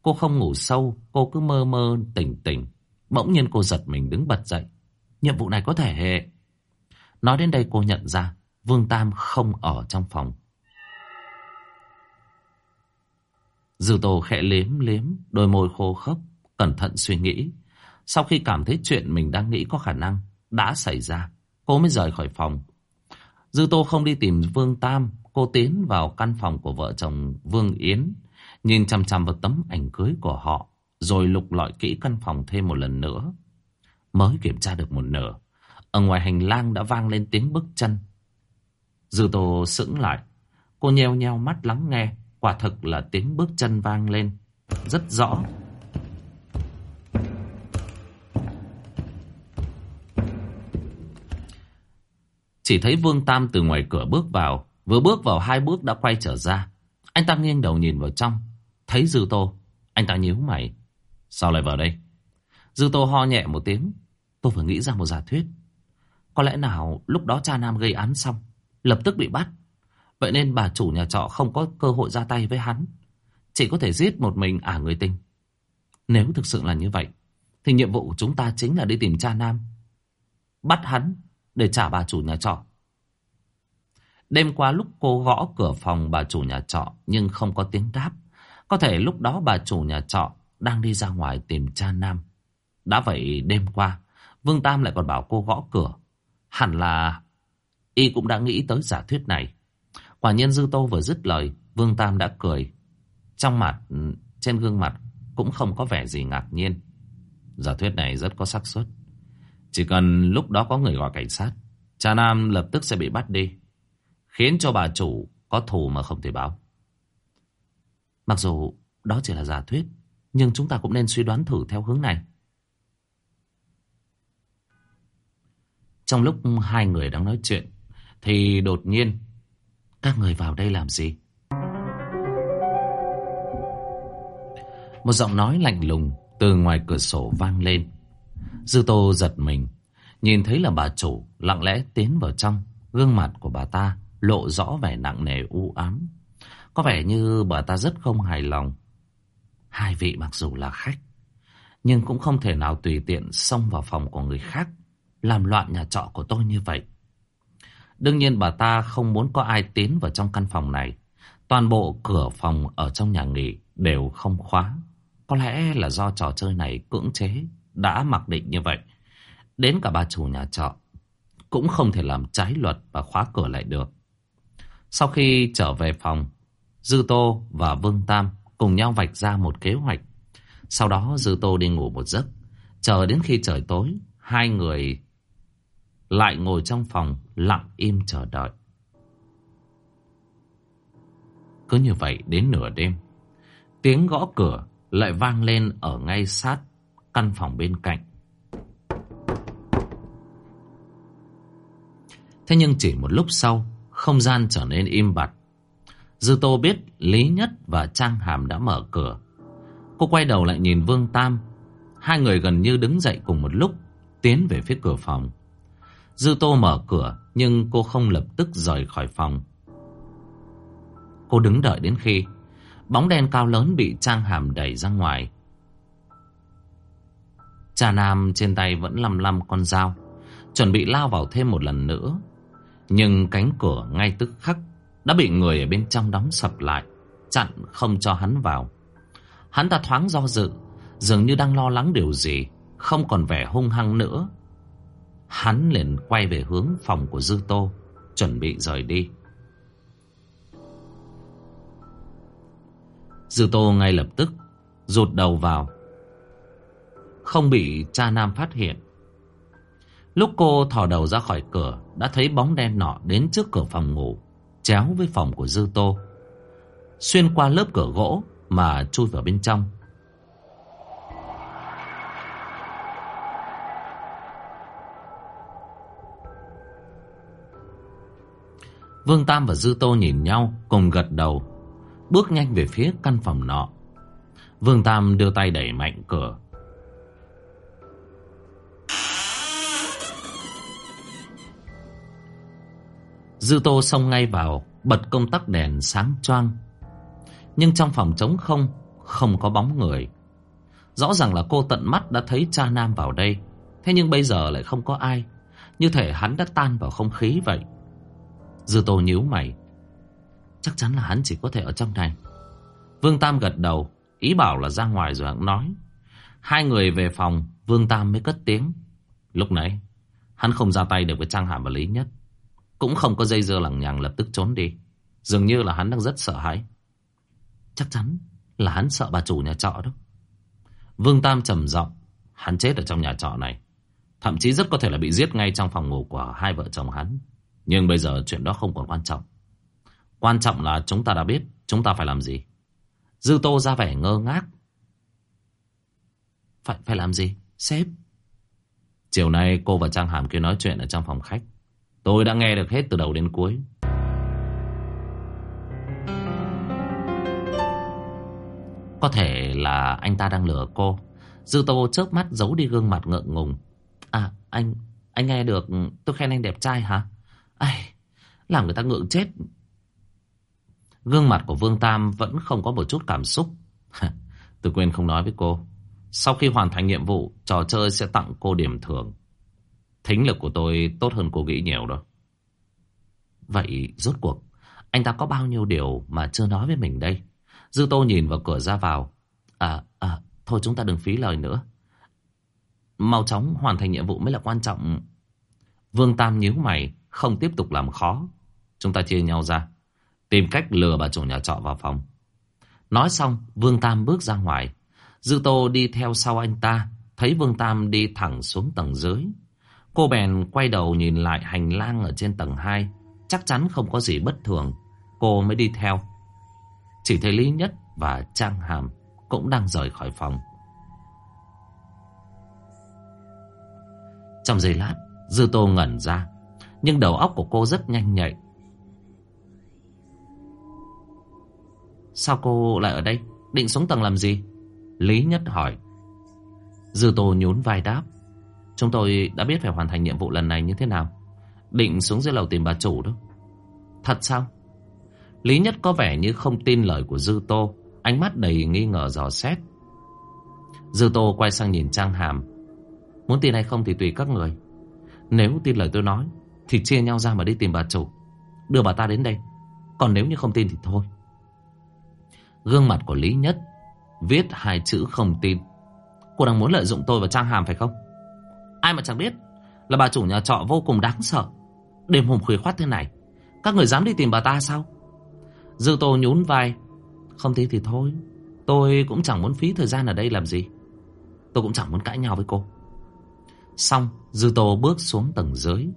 A: Cô không ngủ sâu, cô cứ mơ mơ tỉnh tỉnh. Bỗng nhiên cô giật mình đứng bật dậy. Nhiệm vụ này có thể hệ. Nói đến đây cô nhận ra Vương Tam không ở trong phòng. Dư Tô khẽ liếm liếm, đôi môi khô khốc, cẩn thận suy nghĩ. Sau khi cảm thấy chuyện mình đang nghĩ có khả năng đã xảy ra, cô mới rời khỏi phòng. Dư Tô không đi tìm Vương Tam, cô tiến vào căn phòng của vợ chồng Vương Yến, nhìn chăm chăm vào tấm ảnh cưới của họ, rồi lục lọi kỹ căn phòng thêm một lần nữa. Mới kiểm tra được một nửa, ở ngoài hành lang đã vang lên tiếng bước chân. Dư Tô sững lại, cô nheo nheo mắt lắng nghe, quả thực là tiếng bước chân vang lên, rất rõ. Chỉ thấy Vương Tam từ ngoài cửa bước vào, vừa bước vào hai bước đã quay trở ra. Anh ta nghiêng đầu nhìn vào trong, thấy Dư Tô, anh ta nhíu mày. Sao lại vào đây? Dư Tô ho nhẹ một tiếng, tôi phải nghĩ ra một giả thuyết. Có lẽ nào lúc đó cha Nam gây án xong, lập tức bị bắt. Vậy nên bà chủ nhà trọ không có cơ hội ra tay với hắn. Chỉ có thể giết một mình ả người tình. Nếu thực sự là như vậy, thì nhiệm vụ của chúng ta chính là đi tìm cha Nam. Bắt hắn để trả bà chủ nhà trọ. Đêm qua lúc cô gõ cửa phòng bà chủ nhà trọ nhưng không có tiếng đáp. Có thể lúc đó bà chủ nhà trọ đang đi ra ngoài tìm cha Nam. Đã vậy đêm qua, Vương Tam lại còn bảo cô gõ cửa. Hẳn là y cũng đã nghĩ tới giả thuyết này. Quả nhiên Dư Tô vừa dứt lời, Vương Tam đã cười. Trong mặt, trên gương mặt cũng không có vẻ gì ngạc nhiên. Giả thuyết này rất có xác suất. Chỉ cần lúc đó có người gọi cảnh sát, cha Nam lập tức sẽ bị bắt đi. Khiến cho bà chủ có thù mà không thể báo. Mặc dù đó chỉ là giả thuyết, nhưng chúng ta cũng nên suy đoán thử theo hướng này. Trong lúc hai người đang nói chuyện, thì đột nhiên, các người vào đây làm gì? Một giọng nói lạnh lùng từ ngoài cửa sổ vang lên. Dư Tô giật mình, nhìn thấy là bà chủ lặng lẽ tiến vào trong, gương mặt của bà ta lộ rõ vẻ nặng nề u ám. Có vẻ như bà ta rất không hài lòng. Hai vị mặc dù là khách, nhưng cũng không thể nào tùy tiện xông vào phòng của người khác, làm loạn nhà trọ của tôi như vậy. Đương nhiên bà ta không muốn có ai tiến vào trong căn phòng này. Toàn bộ cửa phòng ở trong nhà nghỉ đều không khóa. Có lẽ là do trò chơi này cưỡng chế đã mặc định như vậy. Đến cả bà chủ nhà trọ cũng không thể làm trái luật và khóa cửa lại được. Sau khi trở về phòng, Dư Tô và Vương Tam cùng nhau vạch ra một kế hoạch. Sau đó Dư Tô đi ngủ một giấc. Chờ đến khi trời tối, hai người lại ngồi trong phòng lặng im chờ đợi. Cứ như vậy đến nửa đêm, tiếng gõ cửa lại vang lên ở ngay sát căn phòng bên cạnh. Thế nhưng chỉ một lúc sau, không gian trở nên im bặt. Dư Tô biết Lý Nhất và Trang Hàm đã mở cửa. Cô quay đầu lại nhìn Vương Tam. Hai người gần như đứng dậy cùng một lúc, tiến về phía cửa phòng. Dư Tô mở cửa, nhưng cô không lập tức rời khỏi phòng. Cô đứng đợi đến khi bóng đen cao lớn bị Trang Hàm đẩy ra ngoài. Cha Nam trên tay vẫn lăm lăm con dao. Chuẩn bị lao vào thêm một lần nữa Nhưng cánh cửa ngay tức khắc đã bị người ở bên trong đóng sập lại, Chặn không cho hắn vào. Hắn ta thoáng do dự, Dường như đang lo lắng điều gì, Không còn vẻ hung hăng nữa. Hắn liền quay về hướng phòng của Dư Tô, Chuẩn bị rời đi. Dư Tô ngay lập tức Rụt đầu vào. Không bị cha Nam phát hiện. Lúc cô thò đầu ra khỏi cửa, Đã thấy bóng đen nọ đến trước cửa phòng ngủ. Chéo với phòng của Dư Tô. Xuyên qua lớp cửa gỗ Mà chui vào bên trong. Vương Tam và Dư Tô nhìn nhau Cùng gật đầu, Bước nhanh về phía căn phòng nọ. Vương Tam đưa tay đẩy mạnh cửa. Dư Tô xông ngay vào, Bật công tắc đèn sáng choang. Nhưng trong phòng trống không Không có bóng người. Rõ ràng là cô tận mắt đã thấy cha Nam vào đây, Thế nhưng bây giờ lại không có ai. Như thể hắn đã tan vào không khí vậy. Dư Tô nhíu mày. Chắc chắn là hắn chỉ có thể ở trong này. Vương Tam gật đầu, Ý bảo là ra ngoài rồi hắn nói. Hai người về phòng, Vương Tam mới cất tiếng. Lúc nãy, Hắn không ra tay được với Trang Hàm và Lý Nhất. Cũng không có dây dưa lằng nhằng lập tức trốn đi. Dường như là hắn đang rất sợ hãi. Chắc chắn là hắn sợ bà chủ nhà trọ đó. Vương Tam trầm giọng, Hắn chết ở trong nhà trọ này. Thậm chí rất có thể là bị giết ngay trong phòng ngủ của hai vợ chồng hắn. Nhưng bây giờ chuyện đó không còn quan trọng. Quan trọng là chúng ta đã biết Chúng ta phải làm gì. Dư Tô ra vẻ ngơ ngác. Phải phải làm gì, Sếp? Chiều nay cô và Trang Hàm kia nói chuyện ở trong phòng khách. Tôi đã nghe được hết từ đầu đến cuối Có thể là anh ta đang lừa cô Dư Tô chớp mắt giấu đi gương mặt ngượng ngùng À anh Anh nghe được tôi khen anh đẹp trai hả Ai Làm người ta ngượng chết Gương mặt của Vương Tam vẫn không có một chút cảm xúc. Tôi quên không nói với cô. Sau khi hoàn thành nhiệm vụ, trò chơi sẽ tặng cô điểm thưởng. Thính lực của tôi tốt hơn cô nghĩ nhiều đó. Vậy rốt cuộc, anh ta có bao nhiêu điều mà chưa nói với mình đây? Dư Tô nhìn vào cửa ra vào. À, à, thôi chúng ta đừng phí lời nữa. Mau chóng hoàn thành nhiệm vụ mới là quan trọng. Vương Tam nhíu mày, không tiếp tục làm khó. Chúng ta chia nhau ra. Tìm cách lừa bà chủ nhà trọ vào phòng Nói xong Vương Tam bước ra ngoài Dư Tô đi theo sau anh ta Thấy Vương Tam đi thẳng xuống tầng dưới Cô bèn quay đầu nhìn lại hành lang ở trên tầng 2 Chắc chắn không có gì bất thường. Cô mới đi theo. Chỉ thấy Lý Nhất và Trang Hàm Cũng đang rời khỏi phòng. Trong giây lát, Dư Tô ngẩn ra, Nhưng đầu óc của cô rất nhanh nhạy. Sao cô lại ở đây? Định xuống tầng làm gì? Lý Nhất hỏi. Dư Tô nhún vai đáp. Chúng tôi đã biết phải hoàn thành nhiệm vụ lần này như thế nào. Định xuống dưới lầu tìm bà chủ đó. Thật sao? Lý Nhất có vẻ như không tin lời của Dư Tô. Ánh mắt đầy nghi ngờ dò xét. Dư Tô quay sang nhìn Trang Hàm. Muốn tin hay không thì tùy các người. Nếu tin lời tôi nói, Thì chia nhau ra mà đi tìm bà chủ. Đưa bà ta đến đây. Còn nếu như không tin thì thôi. Gương mặt của Lý Nhất Viết hai chữ không tin. Cô đang muốn lợi dụng tôi và Trang Hàm phải không? Ai mà chẳng biết Là bà chủ nhà trọ vô cùng đáng sợ. Đêm hôm khuya khoát thế này Các người dám đi tìm bà ta sao? Dư Tô nhún vai. Không thế thì thôi Tôi cũng chẳng muốn phí thời gian ở đây làm gì. Tôi cũng chẳng muốn cãi nhau với cô. Xong Dư Tô bước xuống tầng dưới.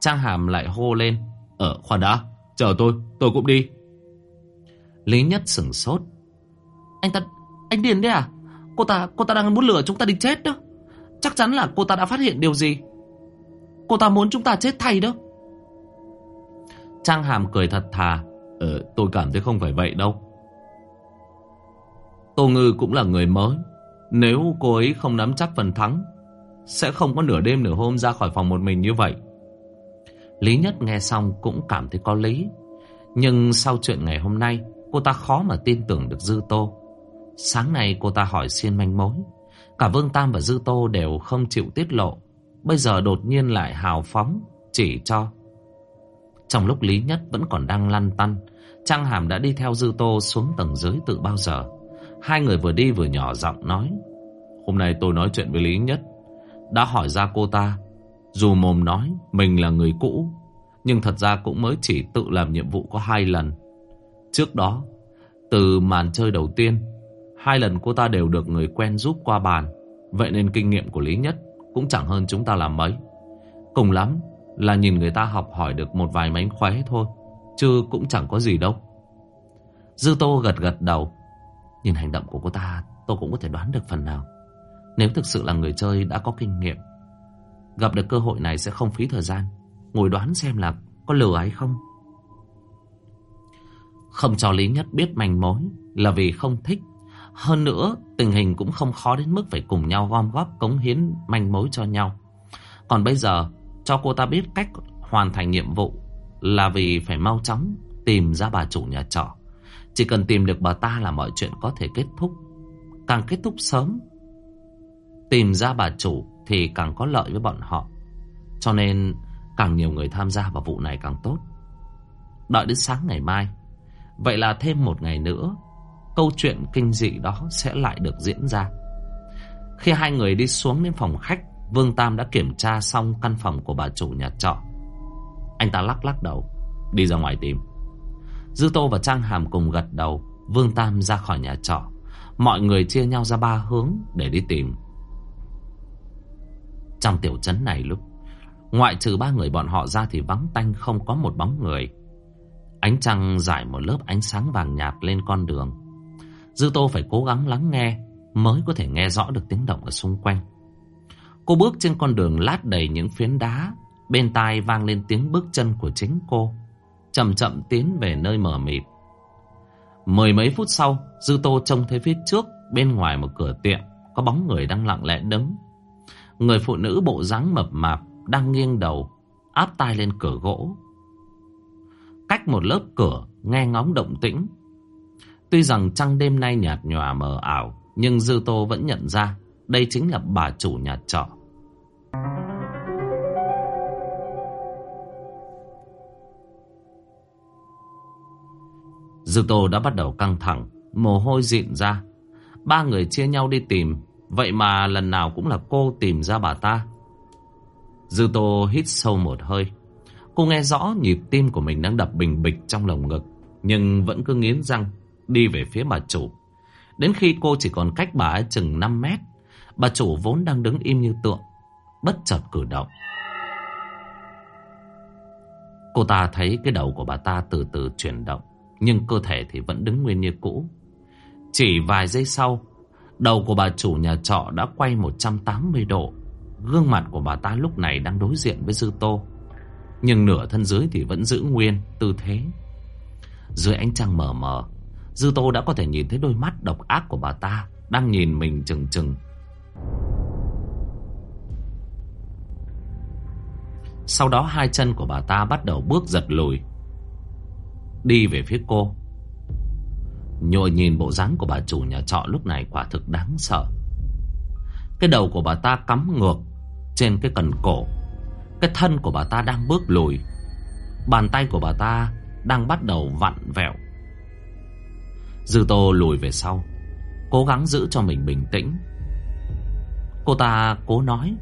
A: Trang Hàm lại hô lên. Ở khoan đã Chờ tôi tôi cũng đi. Lý Nhất sửng sốt. Anh ta, anh điên đấy à? Cô ta, cô ta đang muốn lừa chúng ta đi chết đó. Chắc chắn là cô ta đã phát hiện điều gì. Cô ta muốn chúng ta chết thay đó. Trang Hàm cười thật thà. Ờ, tôi cảm thấy không phải vậy đâu. Tô Ngư cũng là người mới. Nếu cô ấy không nắm chắc phần thắng, sẽ không có nửa đêm nửa hôm ra khỏi phòng một mình như vậy. Lý Nhất nghe xong cũng cảm thấy có lý. Nhưng sau chuyện ngày hôm nay, Cô ta khó mà tin tưởng được Dư Tô Sáng nay cô ta hỏi xin manh mối Cả Vương Tam và Dư Tô đều không chịu tiết lộ. Bây giờ đột nhiên lại hào phóng, Chỉ cho. Trong lúc Lý Nhất vẫn còn đang lăn tăn, Trang Hàm đã đi theo Dư Tô xuống tầng dưới từ bao giờ. Hai người vừa đi vừa nhỏ giọng nói, Hôm nay tôi nói chuyện với Lý Nhất. Đã hỏi ra cô ta, Dù mồm nói mình là người cũ, Nhưng thật ra cũng mới chỉ tự làm nhiệm vụ có hai lần. Trước đó, Từ màn chơi đầu tiên Hai lần cô ta đều được người quen giúp qua bàn. Vậy nên kinh nghiệm của Lý Nhất Cũng chẳng hơn chúng ta làm mấy. Cùng lắm là nhìn người ta học hỏi được một vài mánh khóe thôi, Chứ cũng chẳng có gì đâu. Dư Tô gật gật đầu. Nhìn hành động của cô ta, Tôi cũng có thể đoán được phần nào. Nếu thực sự là người chơi đã có kinh nghiệm, Gặp được cơ hội này sẽ không phí thời gian. Ngồi đoán xem là có lừa hay không? Không cho Lý Nhất biết manh mối Là vì không thích hơn nữa, tình hình cũng không khó đến mức Phải cùng nhau gom góp cống hiến manh mối cho nhau. Còn bây giờ, Cho cô ta biết cách hoàn thành nhiệm vụ Là vì phải mau chóng Tìm ra bà chủ nhà trọ. Chỉ cần tìm được bà ta là mọi chuyện có thể kết thúc. Càng kết thúc sớm, Tìm ra bà chủ Thì càng có lợi với bọn họ. Cho nên, càng nhiều người tham gia vào vụ này càng tốt. Đợi đến sáng ngày mai. Vậy là thêm một ngày nữa Câu chuyện kinh dị đó sẽ lại được diễn ra. Khi hai người đi xuống đến phòng khách, Vương Tam đã kiểm tra xong căn phòng của bà chủ nhà trọ. Anh ta lắc lắc đầu, Đi ra ngoài tìm. Dư Tô và Trang Hàm cùng gật đầu, Vương Tam ra khỏi nhà trọ. Mọi người chia nhau ra ba hướng để đi tìm. Trong tiểu trấn này lúc, Ngoại trừ ba người bọn họ ra thì vắng tanh không có một bóng người. Ánh trăng giải một lớp ánh sáng vàng nhạt lên con đường. Dư Tô phải cố gắng lắng nghe Mới có thể nghe rõ được tiếng động ở xung quanh. Cô bước trên con đường lát đầy những phiến đá, Bên tai vang lên tiếng bước chân của chính cô, Chậm chậm tiến về nơi mờ mịt. Mười mấy phút sau, Dư Tô trông thấy phía trước, Bên ngoài một cửa tiệm, Có bóng người đang lặng lẽ đứng. Người phụ nữ bộ dáng mập mạp Đang nghiêng đầu, Áp tai lên cửa gỗ. Cách một lớp cửa, Nghe ngóng động tĩnh Tuy rằng trăng đêm nay nhạt nhòa mờ ảo Nhưng Dư Tô vẫn nhận ra Đây chính là bà chủ nhà trọ Dư Tô đã bắt đầu căng thẳng, mồ hôi dịn ra. Ba người chia nhau đi tìm, vậy mà lần nào cũng là cô tìm ra bà ta. Dư Tô hít sâu một hơi. Cô nghe rõ nhịp tim của mình đang đập bình bịch trong lồng ngực, nhưng vẫn cứ nghiến răng, đi về phía bà chủ. Đến khi cô chỉ còn cách bà ấy chừng 5 mét, bà chủ vốn đang đứng im như tượng, bất chợt cử động. Cô ta thấy cái đầu của bà ta từ từ chuyển động. Nhưng cơ thể thì vẫn đứng nguyên như cũ Chỉ vài giây sau Đầu của bà chủ nhà trọ đã quay 180 độ Gương mặt của bà ta lúc này đang đối diện với Dư Tô Nhưng nửa thân dưới thì vẫn giữ nguyên tư thế Dưới ánh trăng mờ mờ Dư Tô đã có thể nhìn thấy đôi mắt độc ác của bà ta Đang nhìn mình chừng chừng. Sau đó hai chân của bà ta bắt đầu bước giật lùi, Đi về phía cô. Nhồi nhìn bộ dáng của bà chủ nhà trọ lúc này quả thực đáng sợ. Cái đầu của bà ta cắm ngược Trên cái cần cổ, Cái thân của bà ta đang bước lùi, Bàn tay của bà ta Đang bắt đầu vặn vẹo. Dư tô lùi về sau Cố gắng giữ cho mình bình tĩnh. Cô ta cố nói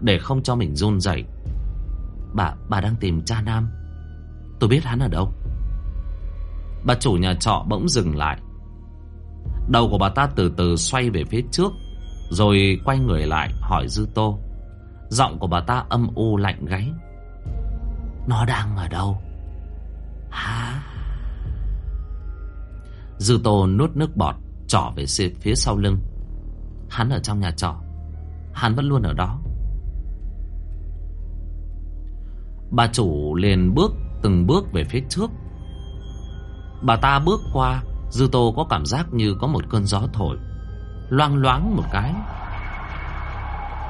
A: Để không cho mình run rẩy. Bà, bà đang tìm cha Nam. Tôi biết hắn ở đâu. Bà chủ nhà trọ bỗng dừng lại. Đầu của bà ta từ từ xoay về phía trước Rồi quay người lại hỏi Dư Tô. Giọng của bà ta âm u lạnh gáy. Nó đang ở đâu? Hả? Dư Tô nuốt nước bọt, Trỏ về phía sau lưng. Hắn ở trong nhà trọ. Hắn vẫn luôn ở đó. Bà chủ liền bước từng bước về phía trước. Bà ta bước qua, Dư Tô có cảm giác như có một cơn gió thổi, Loang loáng một cái.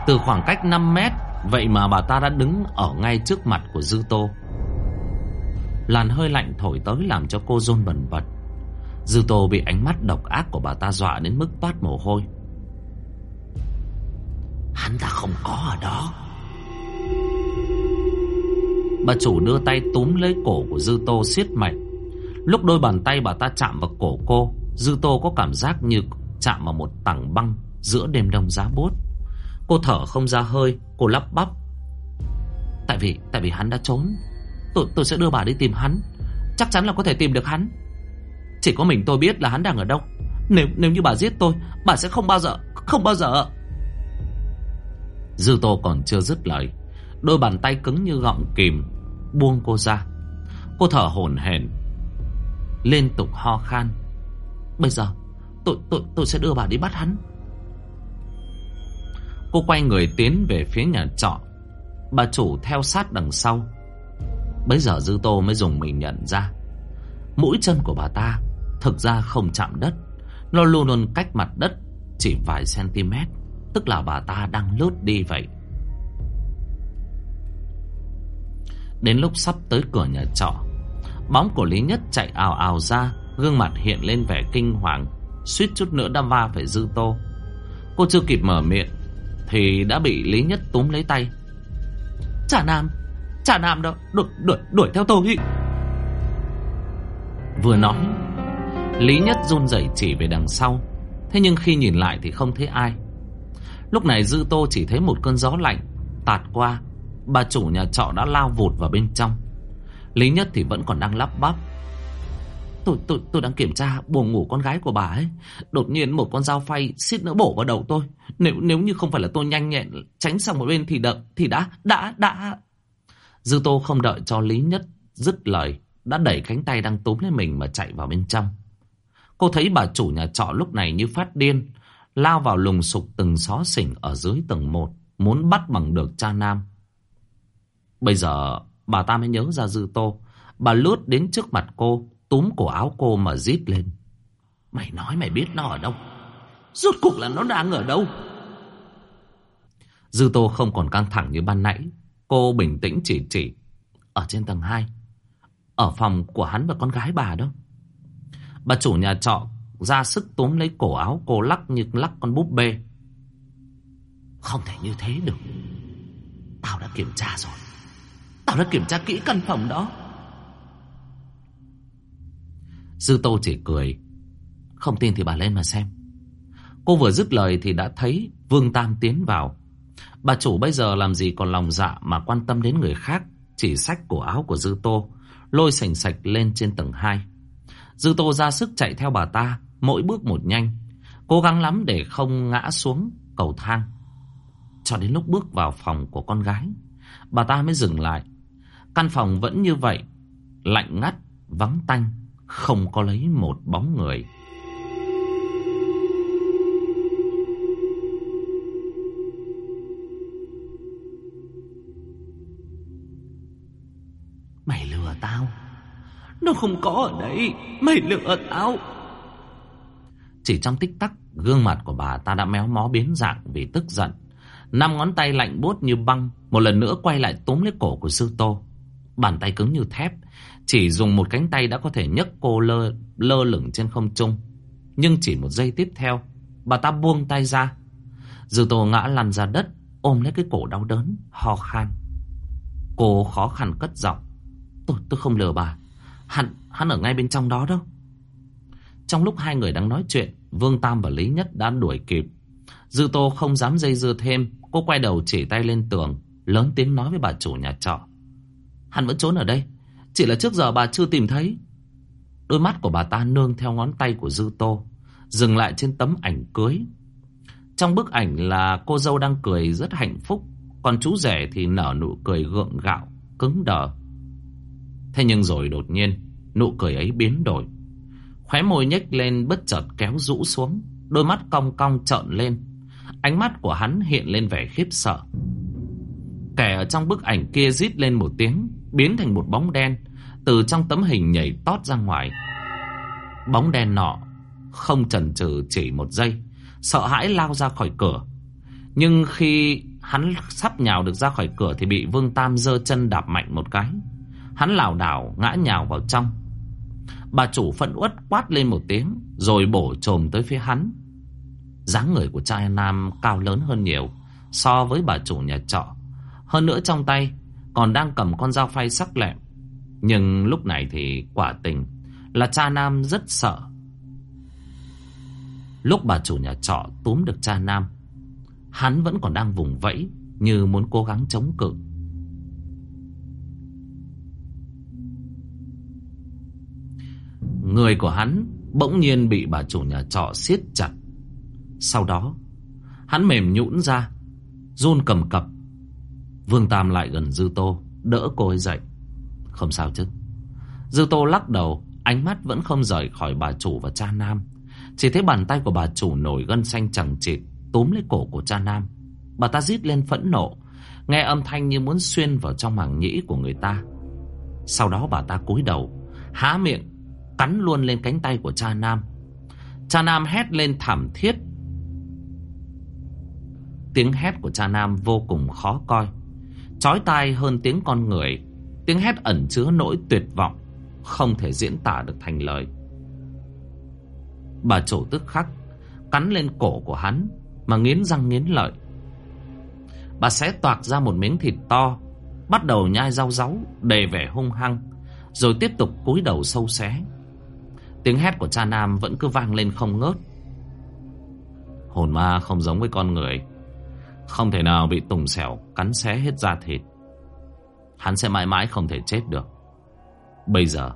A: Từ khoảng cách 5 mét, Vậy mà bà ta đã đứng ở ngay trước mặt của Dư Tô. Làn hơi lạnh thổi tới làm cho cô rôn bẩn bật. Dư Tô bị ánh mắt độc ác của bà ta dọa đến mức toát mồ hôi. Hắn ta không có ở đó. Bà chủ đưa tay túm lấy cổ của Dư Tô siết mạnh. Lúc đôi bàn tay bà ta chạm vào cổ cô Dư Tô có cảm giác như chạm vào một tảng băng Giữa đêm đông giá bốt. Cô thở không ra hơi Cô lắp bắp. Tại vì tại vì hắn đã trốn Tôi, tôi sẽ đưa bà đi tìm hắn. Chắc chắn là có thể tìm được hắn. Chỉ có mình tôi biết là hắn đang ở đâu. Nếu nếu như bà giết tôi Bà sẽ không bao giờ Không bao giờ. Dư Tô còn chưa dứt lời Đôi bàn tay cứng như gọng kìm Buông cô ra. Cô thở hổn hển Liên tục ho khan. Bây giờ tôi, tôi, tôi sẽ đưa bà đi bắt hắn. Cô quay người tiến về phía nhà trọ. Bà chủ theo sát đằng sau. Bây giờ Dư Tô mới dùng mình nhận ra Mũi chân của bà ta Thực ra không chạm đất. Nó luôn luôn cách mặt đất Chỉ vài cm Tức là bà ta đang lướt đi vậy. Đến lúc sắp tới cửa nhà trọ Bóng của Lý Nhất chạy ào ào ra Gương mặt hiện lên vẻ kinh hoàng Suýt chút nữa đã va phải Dư Tô. Cô chưa kịp mở miệng Thì đã bị Lý Nhất túm lấy tay. Trả Nam Trả Nam đâu Đuổi, đuổi, đuổi theo tôi. Vừa nói Lý Nhất run rẩy chỉ về đằng sau. Thế nhưng khi nhìn lại thì không thấy ai. Lúc này Dư Tô chỉ thấy một cơn gió lạnh Tạt qua. Bà chủ nhà trọ đã lao vụt vào bên trong. Lý Nhất thì vẫn còn đang lắp bắp. Tôi, tôi, tôi đang kiểm tra buồng ngủ con gái của bà ấy. Đột nhiên một con dao phay xít nữa bổ vào đầu tôi. Nếu nếu như không phải là tôi nhanh nhẹn Tránh sang một bên thì đợi Thì đã, đã, đã. Dư Tô không đợi cho Lý Nhất dứt lời Đã đẩy cánh tay đang túm lên mình mà chạy vào bên trong. Cô thấy bà chủ nhà trọ lúc này như phát điên, Lao vào lùng sục từng xó xỉnh ở dưới tầng 1 Muốn bắt bằng được cha nam. Bây giờ, bà ta mới nhớ ra Dư Tô. Bà lướt đến trước mặt cô, Túm cổ áo cô mà rít lên. Mày nói mày biết nó ở đâu? Rốt cuộc là nó đang ở đâu? Dư Tô không còn căng thẳng như ban nãy. Cô bình tĩnh chỉ chỉ, Ở trên tầng 2 Ở phòng của hắn và con gái bà đó. Bà chủ nhà trọ ra sức túm lấy cổ áo cô lắc như lắc con búp bê. Không thể như thế được. Tao đã kiểm tra rồi. Tao đã kiểm tra kỹ căn phòng đó. Dư Tô chỉ cười. Không tin thì bà lên mà xem. Cô vừa dứt lời thì đã thấy Vương Tam tiến vào. Bà chủ bây giờ làm gì còn lòng dạ Mà quan tâm đến người khác, Chỉ xách cổ áo của Dư Tô, Lôi sành sạch lên trên tầng 2 Dư Tô ra sức chạy theo bà ta Mỗi bước một nhanh Cố gắng lắm để không ngã xuống cầu thang. Cho đến lúc bước vào phòng của con gái Bà ta mới dừng lại. Căn phòng vẫn như vậy Lạnh ngắt, vắng tanh Không có lấy một bóng người. Mày lừa tao. Nó không có ở đây. Mày lừa tao. Chỉ trong tích tắc Gương mặt của bà ta đã méo mó biến dạng vì tức giận. Năm ngón tay lạnh buốt như băng Một lần nữa quay lại túm lấy cổ của sư tô. Bàn tay cứng như thép Chỉ dùng một cánh tay đã có thể nhấc cô lơ, lơ lửng trên không trung. Nhưng chỉ một giây tiếp theo Bà ta buông tay ra. Dư tô ngã lăn ra đất Ôm lấy cái cổ đau đớn Ho khan. Cô khó khăn cất giọng. Tôi, tôi không lừa bà. Hắn, hắn ở ngay bên trong đó đâu Trong lúc hai người đang nói chuyện Vương Tam và Lý Nhất đã đuổi kịp. Dư Tô không dám dây dưa thêm Cô quay đầu chỉ tay lên tường Lớn tiếng nói với bà chủ nhà trọ. Hắn vẫn trốn ở đây Chỉ là trước giờ bà chưa tìm thấy. Đôi mắt của bà ta nương theo ngón tay của Dư Tô Dừng lại trên tấm ảnh cưới. Trong bức ảnh là cô dâu đang cười rất hạnh phúc Còn chú rể thì nở nụ cười gượng gạo Cứng đờ. Thế nhưng rồi đột nhiên, Nụ cười ấy biến đổi. Khóe môi nhếch lên bất chợt kéo rũ xuống, Đôi mắt cong cong trợn lên. Ánh mắt của hắn hiện lên vẻ khiếp sợ. Kẻ ở trong bức ảnh kia rít lên một tiếng, Biến thành một bóng đen, Từ trong tấm hình nhảy tót ra ngoài. Bóng đen nọ Không chần chừ chỉ một giây, Sợ hãi lao ra khỏi cửa. Nhưng khi hắn sắp nhào được ra khỏi cửa Thì bị Vương Tam giơ chân đạp mạnh một cái. Hắn lảo đảo ngã nhào vào trong Bà chủ phẫn uất quát lên một tiếng Rồi bổ trồm tới phía hắn dáng người của trai nam cao lớn hơn nhiều So với bà chủ nhà trọ Hơn nữa trong tay còn đang cầm con dao phay sắc lẹm. Nhưng lúc này thì quả tình là cha Nam rất sợ. Lúc bà chủ nhà trọ túm được cha Nam, hắn vẫn còn đang vùng vẫy như muốn cố gắng chống cự. Người của hắn bỗng nhiên bị bà chủ nhà trọ siết chặt. Sau đó, hắn mềm nhũn ra, run cầm cập. Vương Tam lại gần Dư Tô, đỡ cô ấy dậy. Không sao chứ. Dư Tô lắc đầu, ánh mắt vẫn không rời khỏi bà chủ và cha Nam. Chỉ thấy bàn tay của bà chủ nổi gân xanh chẳng chịt, túm lấy cổ của cha Nam. Bà ta rít lên phẫn nộ, nghe âm thanh như muốn xuyên vào trong màng nhĩ của người ta. Sau đó bà ta cúi đầu, há miệng, cắn luôn lên cánh tay của cha Nam. Cha Nam hét lên thảm thiết. Tiếng hét của cha Nam vô cùng khó coi, chói tai hơn tiếng con người. Tiếng hét ẩn chứa nỗi tuyệt vọng, không thể diễn tả được thành lời. Bà chủ tức khắc, cắn lên cổ của hắn, mà nghiến răng nghiến lợi. Bà sẽ toạc ra một miếng thịt to, bắt đầu nhai rau ráu, đề vẻ hung hăng, rồi tiếp tục cúi đầu sâu xé. Tiếng hét của cha Nam vẫn cứ vang lên không ngớt. Hồn ma không giống với con người, không thể nào bị tùng xẻo cắn xé hết da thịt. Hắn sẽ mãi mãi không thể chết được. Bây giờ,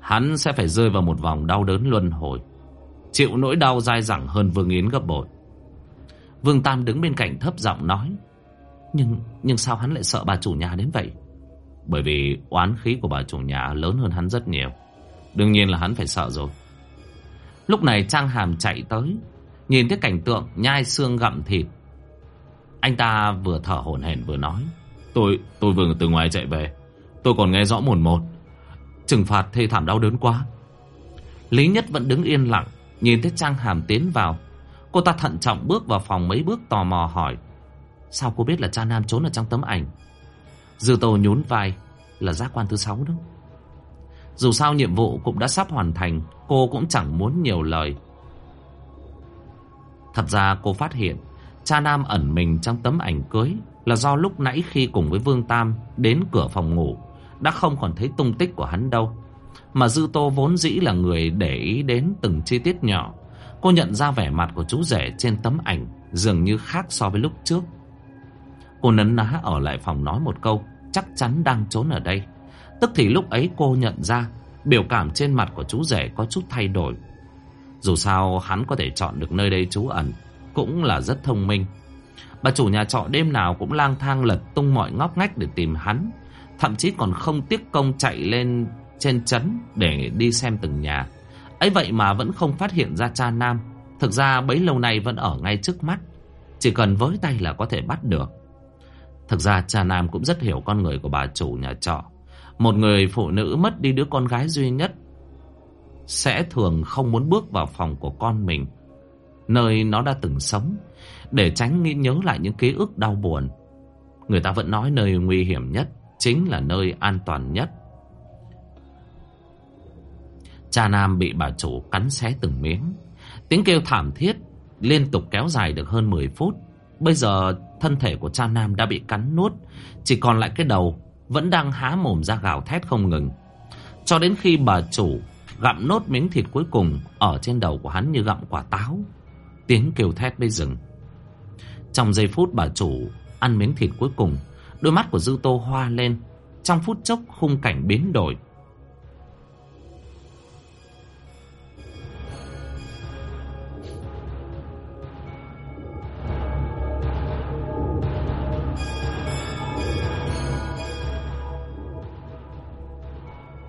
A: hắn sẽ phải rơi vào một vòng đau đớn luân hồi, chịu nỗi đau dai dẳng hơn Vương Yến gấp bội. Vương Tam đứng bên cạnh thấp giọng nói, nhưng nhưng sao hắn lại sợ bà chủ nhà đến vậy? Bởi vì oán khí của bà chủ nhà lớn hơn hắn rất nhiều. Đương nhiên là hắn phải sợ rồi. Lúc này Trang Hàm chạy tới, nhìn thấy cảnh tượng nhai xương gặm thịt. Anh ta vừa thở hổn hển vừa nói, tôi tôi vừa từ ngoài chạy về, tôi còn nghe rõ mồn một. Trừng phạt thê thảm đau đớn quá. Lý Nhất vẫn đứng yên lặng, nhìn thấy Trang Hàm tiến vào. Cô ta thận trọng bước vào phòng mấy bước tò mò hỏi, sao cô biết là cha Nam trốn ở trong tấm ảnh? Dư Tô nhún vai, là giác quan thứ sáu đó. Dù sao nhiệm vụ cũng đã sắp hoàn thành, Cô cũng chẳng muốn nhiều lời. Thật ra cô phát hiện, Cha Nam ẩn mình trong tấm ảnh cưới Là do lúc nãy khi cùng với Vương Tam Đến cửa phòng ngủ, Đã không còn thấy tung tích của hắn đâu. Mà Dư Tô vốn dĩ là người để ý đến từng chi tiết nhỏ. Cô nhận ra vẻ mặt của chú rể trên tấm ảnh Dường như khác so với lúc trước. Cô nấn ná ở lại phòng nói một câu, Chắc chắn đang trốn ở đây. Tức thì lúc ấy cô nhận ra, Biểu cảm trên mặt của chú rể có chút thay đổi. Dù sao, hắn có thể chọn được nơi đây trú ẩn, Cũng là rất thông minh. Bà chủ nhà trọ đêm nào cũng lang thang lật tung mọi ngóc ngách để tìm hắn, Thậm chí còn không tiếc công chạy lên trên chấn để đi xem từng nhà. Ấy vậy mà vẫn không phát hiện ra cha Nam. Thực ra bấy lâu nay vẫn ở ngay trước mắt, Chỉ cần với tay là có thể bắt được. Thực ra cha Nam cũng rất hiểu con người của bà chủ nhà trọ một người phụ nữ mất đi đứa con gái duy nhất Sẽ thường không muốn bước vào phòng của con mình, Nơi nó đã từng sống, Để tránh nghĩ nhớ lại những ký ức đau buồn. Người ta vẫn nói nơi nguy hiểm nhất Chính là nơi an toàn nhất. Cha Nam bị bà chủ cắn xé từng miếng. Tiếng kêu thảm thiết Liên tục kéo dài được hơn 10 phút. Bây giờ thân thể của cha Nam đã bị cắn nuốt, Chỉ còn lại cái đầu vẫn đang há mồm ra gào thét không ngừng. Cho đến khi bà chủ gặm nốt miếng thịt cuối cùng ở trên đầu của hắn như gặm quả táo. Tiếng kêu thét mới dừng. Trong giây phút bà chủ ăn miếng thịt cuối cùng, đôi mắt của Dư Tô hoa lên. Trong phút chốc khung cảnh biến đổi.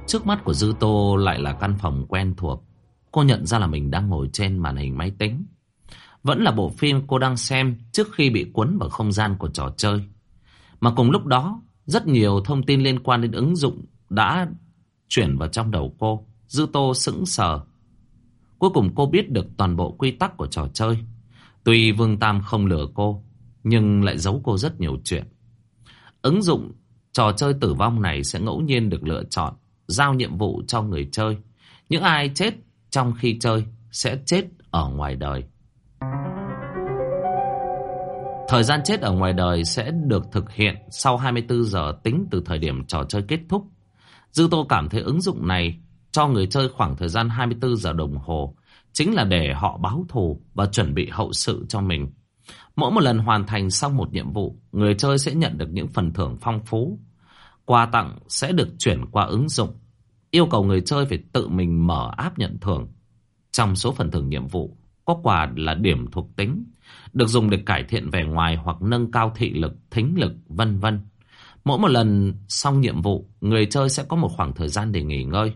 A: Trước mắt của Dư Tô lại là căn phòng quen thuộc. Cô nhận ra là mình đang ngồi trên màn hình máy tính. Vẫn là bộ phim cô đang xem trước khi bị cuốn vào không gian của trò chơi. Mà cùng lúc đó, rất nhiều thông tin liên quan đến ứng dụng đã chuyển vào trong đầu cô. Dư Tô sững sờ. Cuối cùng cô biết được toàn bộ quy tắc của trò chơi. Tuy Vương Tam không lừa cô, nhưng lại giấu cô rất nhiều chuyện. Ứng dụng trò chơi tử vong này sẽ ngẫu nhiên được lựa chọn giao nhiệm vụ cho người chơi. Những ai chết trong khi chơi sẽ chết ở ngoài đời. Thời gian chết ở ngoài đời sẽ được thực hiện sau 24 giờ tính từ thời điểm trò chơi kết thúc. Dư Tô cảm thấy ứng dụng này cho người chơi khoảng thời gian 24 giờ đồng hồ chính là để họ báo thù và chuẩn bị hậu sự cho mình. Mỗi một lần hoàn thành xong một nhiệm vụ, người chơi sẽ nhận được những phần thưởng phong phú. Quà tặng sẽ được chuyển qua ứng dụng. Yêu cầu người chơi phải tự mình mở app nhận thưởng. Trong số phần thưởng nhiệm vụ, có quà là điểm thuộc tính, được dùng để cải thiện vẻ ngoài hoặc nâng cao thị lực, thính lực, vân vân. Mỗi một lần xong nhiệm vụ, người chơi sẽ có một khoảng thời gian để nghỉ ngơi.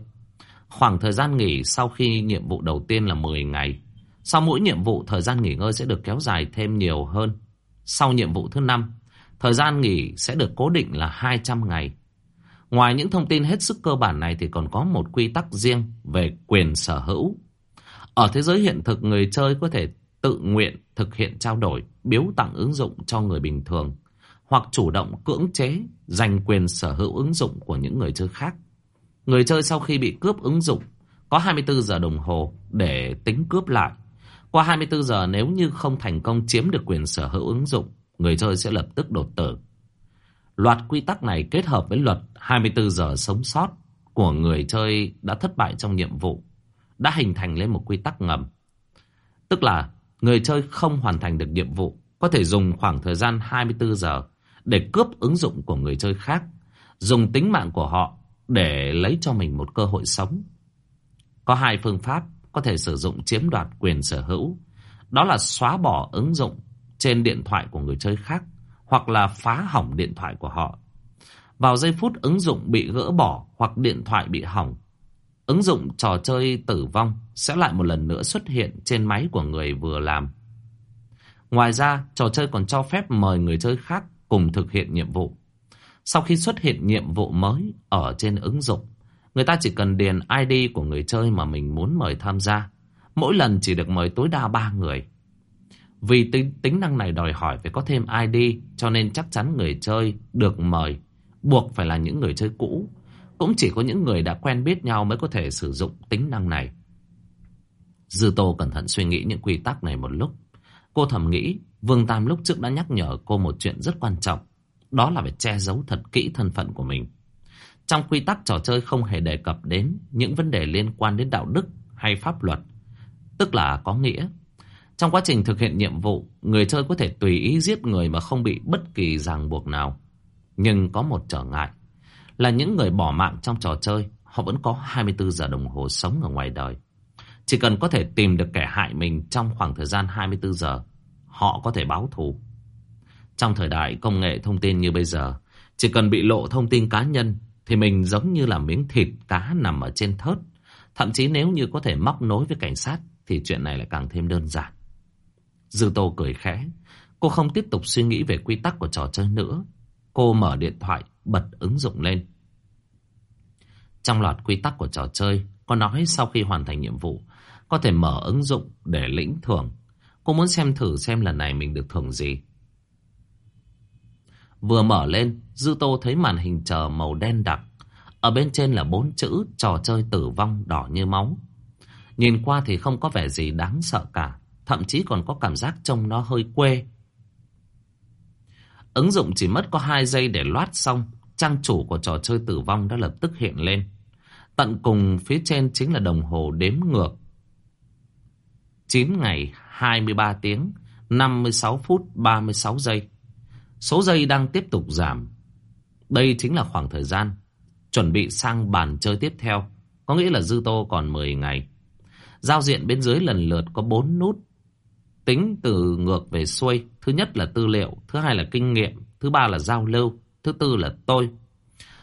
A: Khoảng thời gian nghỉ sau khi nhiệm vụ đầu tiên là 10 ngày. Sau mỗi nhiệm vụ, thời gian nghỉ ngơi sẽ được kéo dài thêm nhiều hơn. Sau nhiệm vụ thứ 5, thời gian nghỉ sẽ được cố định là 200 ngày. Ngoài những thông tin hết sức cơ bản này thì còn có một quy tắc riêng về quyền sở hữu. Ở thế giới hiện thực, người chơi có thể tự nguyện thực hiện trao đổi, biếu tặng ứng dụng cho người bình thường, hoặc chủ động cưỡng chế giành quyền sở hữu ứng dụng của những người chơi khác. Người chơi sau khi bị cướp ứng dụng có 24 giờ đồng hồ để tính cướp lại. Qua 24 giờ nếu như không thành công chiếm được quyền sở hữu ứng dụng, người chơi sẽ lập tức đột tử. Loạt quy tắc này kết hợp với luật 24 giờ sống sót của người chơi đã thất bại trong nhiệm vụ, đã hình thành lên một quy tắc ngầm. Tức là người chơi không hoàn thành được nhiệm vụ, có thể dùng khoảng thời gian 24 giờ để cướp ứng dụng của người chơi khác, dùng tính mạng của họ để lấy cho mình một cơ hội sống. Có hai phương pháp có thể sử dụng chiếm đoạt quyền sở hữu. Đó là xóa bỏ ứng dụng trên điện thoại của người chơi khác hoặc là phá hỏng điện thoại của họ. Vào giây phút ứng dụng bị gỡ bỏ hoặc điện thoại bị hỏng, ứng dụng trò chơi tử vong sẽ lại một lần nữa xuất hiện trên máy của người vừa làm. Ngoài ra, trò chơi còn cho phép mời người chơi khác cùng thực hiện nhiệm vụ. Sau khi xuất hiện nhiệm vụ mới ở trên ứng dụng, người ta chỉ cần điền ID của người chơi mà mình muốn mời tham gia. Mỗi lần chỉ được mời tối đa 3 người. Vì tính, tính năng này đòi hỏi phải có thêm ID cho nên chắc chắn người chơi được mời buộc phải là những người chơi cũ. Cũng chỉ có những người đã quen biết nhau mới có thể sử dụng tính năng này. Dư Tô cẩn thận suy nghĩ những quy tắc này một lúc. Cô thầm nghĩ Vương Tam lúc trước đã nhắc nhở cô một chuyện rất quan trọng. Đó là phải che giấu thật kỹ thân phận của mình. Trong quy tắc trò chơi không hề đề cập đến những vấn đề liên quan đến đạo đức hay pháp luật. Tức là có nghĩa. Trong quá trình thực hiện nhiệm vụ, người chơi có thể tùy ý giết người mà không bị bất kỳ ràng buộc nào. Nhưng có một trở ngại là những người bỏ mạng trong trò chơi, họ vẫn có 24 giờ đồng hồ sống ở ngoài đời. Chỉ cần có thể tìm được kẻ hại mình trong khoảng thời gian 24 giờ, họ có thể báo thù. Trong thời đại công nghệ thông tin như bây giờ, chỉ cần bị lộ thông tin cá nhân thì mình giống như là miếng thịt cá nằm ở trên thớt. Thậm chí nếu như có thể móc nối với cảnh sát thì chuyện này lại càng thêm đơn giản. Dư Tô cười khẽ. Cô không tiếp tục suy nghĩ về quy tắc của trò chơi nữa. Cô mở điện thoại, bật ứng dụng lên. Trong loạt quy tắc của trò chơi, có nói sau khi hoàn thành nhiệm vụ, có thể mở ứng dụng để lĩnh thưởng. Cô muốn xem thử xem lần này mình được thưởng gì. Vừa mở lên, Dư Tô thấy màn hình chờ màu đen đặc. Ở bên trên là bốn chữ trò chơi tử vong đỏ như máu. Nhìn qua thì không có vẻ gì đáng sợ cả. Thậm chí còn có cảm giác trông nó hơi quê. Ứng dụng chỉ mất có 2 giây để loát xong. Trang chủ của trò chơi tử vong đã lập tức hiện lên. Tận cùng phía trên chính là đồng hồ đếm ngược. 9 ngày 23 tiếng 56 phút 36 giây. Số giây đang tiếp tục giảm. Đây chính là khoảng thời gian chuẩn bị sang bàn chơi tiếp theo. Có nghĩa là dư tô còn 10 ngày. Giao diện bên dưới lần lượt có 4 nút. Tính từ ngược về xuôi. Thứ nhất là tư liệu, thứ hai là kinh nghiệm, thứ ba là giao lưu, thứ tư là tôi.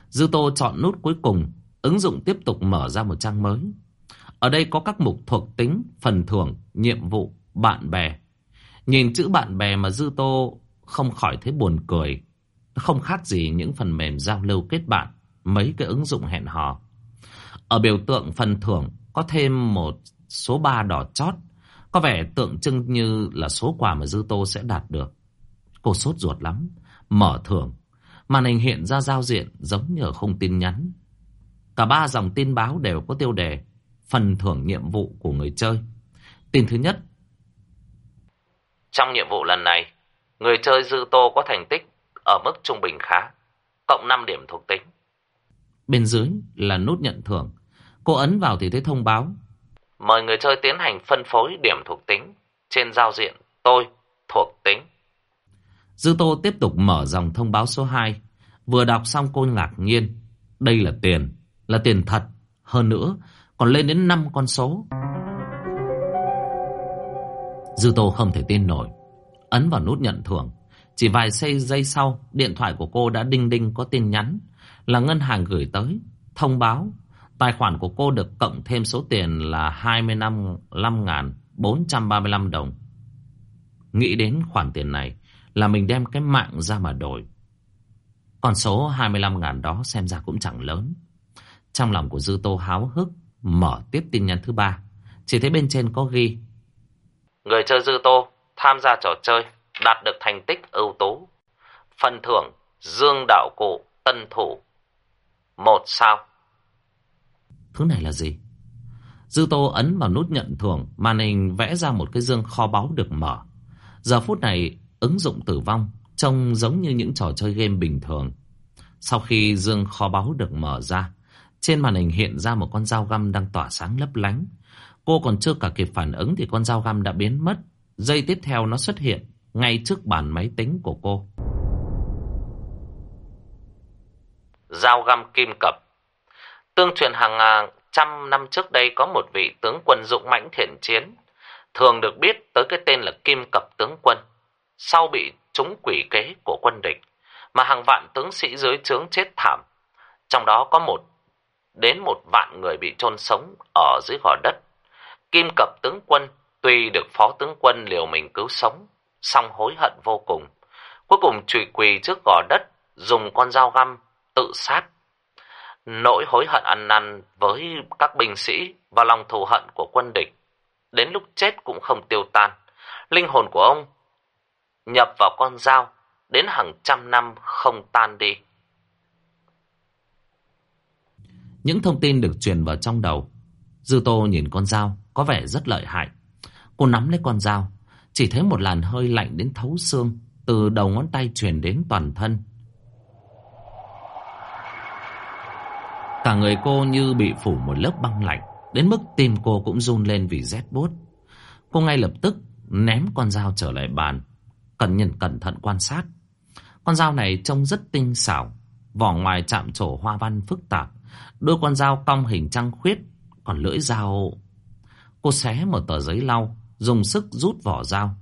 A: Dư tô chọn nút cuối cùng. Ứng dụng tiếp tục mở ra một trang mới. Ở đây có các mục thuộc tính, phần thưởng, nhiệm vụ, bạn bè. Nhìn chữ bạn bè mà Dư Tô không khỏi thấy buồn cười. Không khác gì những phần mềm giao lưu kết bạn, mấy cái ứng dụng hẹn hò. Ở biểu tượng phần thưởng có thêm một số ba đỏ chót, có vẻ tượng trưng như là số quà mà Dư Tô sẽ đạt được. Cô sốt ruột lắm, mở thưởng. Màn hình hiện ra giao diện giống như ở không tin nhắn. Cả ba dòng tin báo đều có tiêu đề phần thưởng nhiệm vụ của người chơi. Tin thứ nhất. Trong nhiệm vụ lần này, Người chơi dư tô có thành tích ở mức trung bình khá, cộng 5 điểm thuộc tính. Bên dưới là nút nhận thưởng. Cô ấn vào thì thấy thông báo. Mời người chơi tiến hành phân phối điểm thuộc tính trên giao diện tôi thuộc tính. Dư Tô tiếp tục mở dòng thông báo số 2. Vừa đọc xong cô ngạc nhiên. Đây là tiền, là tiền thật. Hơn nữa, còn lên đến 5 con số. Dư Tô không thể tin nổi. Ấn vào nút nhận thưởng. Chỉ vài giây sau, điện thoại của cô đã đinh đinh có tin nhắn. Là ngân hàng gửi tới. Thông báo, tài khoản của cô được cộng thêm số tiền là 25.435 đồng. Nghĩ đến khoản tiền này là mình đem cái mạng ra mà đổi. Còn số 25 ngàn đó xem ra cũng chẳng lớn. Trong lòng của Dư Tô háo hức, mở tiếp tin nhắn thứ ba. Chỉ thấy bên trên có ghi. Người chơi Dư Tô tham gia trò chơi, đạt được thành tích ưu tú. Phần thưởng Dương Đạo Cụ Tân Thủ. Một sao. Thứ này là gì? Dư Tô ấn vào nút nhận thưởng, màn hình vẽ ra một cái dương kho báu được mở. Giờ phút này, ứng dụng tử vong trông giống như những trò chơi game bình thường. Sau khi dương kho báu được mở ra, trên màn hình hiện ra một con dao găm đang tỏa sáng lấp lánh. Cô còn chưa cả kịp phản ứng thì con dao găm đã biến mất. Giây tiếp theo nó xuất hiện ngay trước bàn máy tính của cô. Dao găm kim cập Tương truyền hàng à, trăm năm trước đây có một vị tướng quân dũng mãnh thiện chiến. Thường được biết tới cái tên là Kim Cập Tướng Quân. Sau bị trúng quỷ kế của quân địch, mà hàng vạn tướng sĩ dưới trướng chết thảm. Trong đó có một đến một vạn người bị chôn sống ở dưới gò đất. Kim Cập tướng quân tuy được phó tướng quân liều mình cứu sống, song hối hận vô cùng. Cuối cùng trụy quỳ trước gò đất, dùng con dao găm tự sát. Nỗi hối hận ăn năn với các binh sĩ và lòng thù hận của quân địch, đến lúc chết cũng không tiêu tan. Linh hồn của ông nhập vào con dao, đến hàng trăm năm không tan đi. Những thông tin được truyền vào trong đầu. Dư Tô nhìn con dao, có vẻ rất lợi hại. Cô nắm lấy con dao, chỉ thấy một làn hơi lạnh đến thấu xương, từ đầu ngón tay truyền đến toàn thân. Cả người cô như bị phủ một lớp băng lạnh, đến mức tim cô cũng run lên vì rét bút Cô ngay lập tức ném con dao trở lại bàn, cẩn nhìn cẩn thận quan sát. Con dao này trông rất tinh xảo, vỏ ngoài chạm trổ hoa văn phức tạp, đôi con dao cong hình trăng khuyết, còn lưỡi dao... Cô xé một tờ giấy lau, dùng sức rút vỏ dao.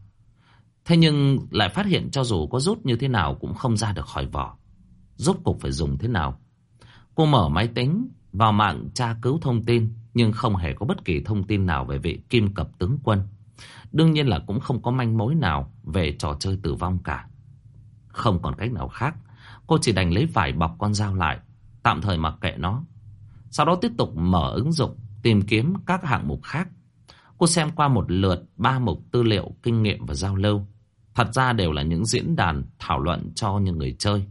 A: Thế nhưng lại phát hiện cho dù có rút như thế nào cũng không ra được khỏi vỏ. Rốt cục phải dùng thế nào? Cô mở máy tính, vào mạng tra cứu thông tin, nhưng không hề có bất kỳ thông tin nào về vị kim cập tướng quân. Đương nhiên là cũng không có manh mối nào về trò chơi tử vong cả. Không còn cách nào khác, cô chỉ đành lấy vải bọc con dao lại, tạm thời mặc kệ nó. Sau đó tiếp tục mở ứng dụng, tìm kiếm các hạng mục khác. Cô xem qua một lượt ba mục tư liệu, kinh nghiệm và giao lưu. Thật ra đều là những diễn đàn thảo luận cho những người chơi.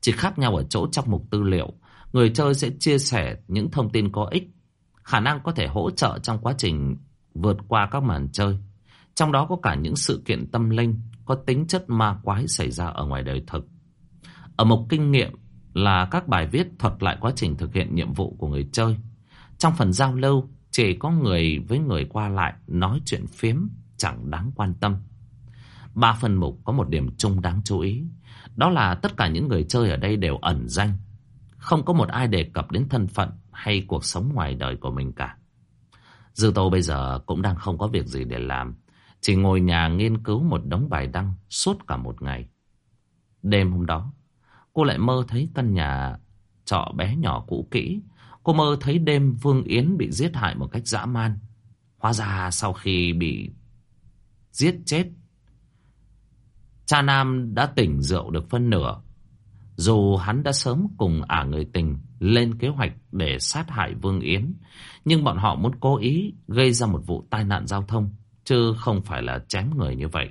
A: Chỉ khác nhau ở chỗ trong mục tư liệu, người chơi sẽ chia sẻ những thông tin có ích, khả năng có thể hỗ trợ trong quá trình vượt qua các màn chơi. Trong đó có cả những sự kiện tâm linh có tính chất ma quái xảy ra ở ngoài đời thực. Ở mục kinh nghiệm là các bài viết thuật lại quá trình thực hiện nhiệm vụ của người chơi. Trong phần giao lưu, chỉ có người với người qua lại nói chuyện phiếm, chẳng đáng quan tâm. Ba phần mục có một điểm chung đáng chú ý. Đó là tất cả những người chơi ở đây đều ẩn danh. Không có một ai đề cập đến thân phận hay cuộc sống ngoài đời của mình cả. Dư Tô bây giờ cũng đang không có việc gì để làm. Chỉ ngồi nhà nghiên cứu một đống bài đăng suốt cả một ngày. Đêm hôm đó, cô lại mơ thấy căn nhà trọ bé nhỏ cũ kỹ. Cô mơ thấy đêm Vương Yến bị giết hại một cách dã man. Hóa ra sau khi bị giết chết, cha Nam đã tỉnh rượu được phân nửa. Dù hắn đã sớm cùng ả người tình lên kế hoạch để sát hại Vương Yến, nhưng bọn họ muốn cố ý gây ra một vụ tai nạn giao thông chứ không phải là chém người như vậy.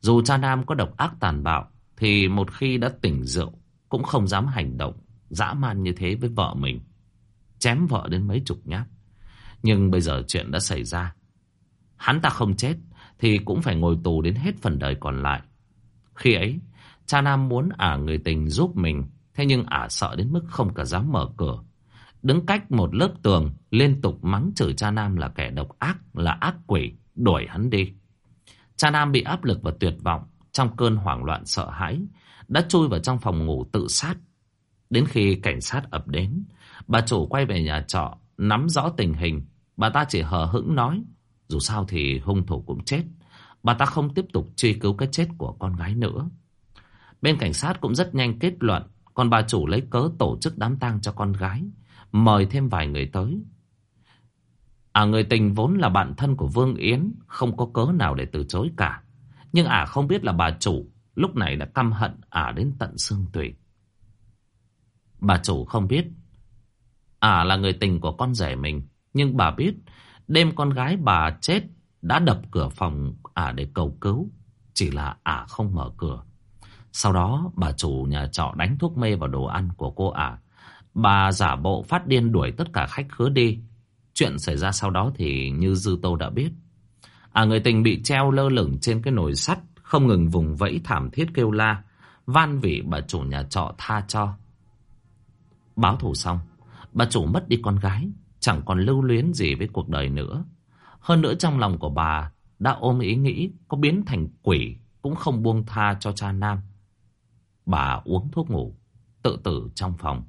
A: Dù cha Nam có độc ác tàn bạo, thì một khi đã tỉnh rượu, cũng không dám hành động, dã man như thế với vợ mình. Chém vợ đến mấy chục nhát. Nhưng bây giờ chuyện đã xảy ra. Hắn ta không chết, thì cũng phải ngồi tù đến hết phần đời còn lại. Khi ấy, cha Nam muốn ả người tình giúp mình, thế nhưng ả sợ đến mức không cả dám mở cửa. Đứng cách một lớp tường, liên tục mắng chửi cha Nam là kẻ độc ác, là ác quỷ, đuổi hắn đi. Cha Nam bị áp lực và tuyệt vọng, trong cơn hoảng loạn sợ hãi, đã chui vào trong phòng ngủ tự sát. Đến khi cảnh sát ập đến, bà chủ quay về nhà trọ, nắm rõ tình hình, bà ta chỉ hờ hững nói, dù sao thì hung thủ cũng chết, bà ta không tiếp tục truy cứu cái chết của con gái nữa. Bên cảnh sát cũng rất nhanh kết luận, còn bà chủ lấy cớ tổ chức đám tang cho con gái, mời thêm vài người tới. À người tình vốn là bạn thân của Vương Yến, không có cớ nào để từ chối cả. Nhưng ả à không biết là bà chủ lúc này đã căm hận ả à đến tận xương tủy. Bà chủ không biết ả à là người tình của con rể mình, nhưng bà biết đêm con gái bà chết đã đập cửa phòng ả để cầu cứu, chỉ là ả không mở cửa. Sau đó bà chủ nhà trọ đánh thuốc mê vào đồ ăn của cô ả. Bà giả bộ phát điên đuổi tất cả khách khứa đi. Chuyện xảy ra sau đó thì như Dư Tô đã biết. À người tình bị treo lơ lửng trên cái nồi sắt, không ngừng vùng vẫy thảm thiết kêu la, van vỉ bà chủ nhà trọ tha cho. Báo thù xong, bà chủ mất đi con gái, chẳng còn lưu luyến gì với cuộc đời nữa. Hơn nữa trong lòng của bà đã ôm ý nghĩ có biến thành quỷ cũng không buông tha cho cha nam. Bà uống thuốc ngủ, tự tử trong phòng.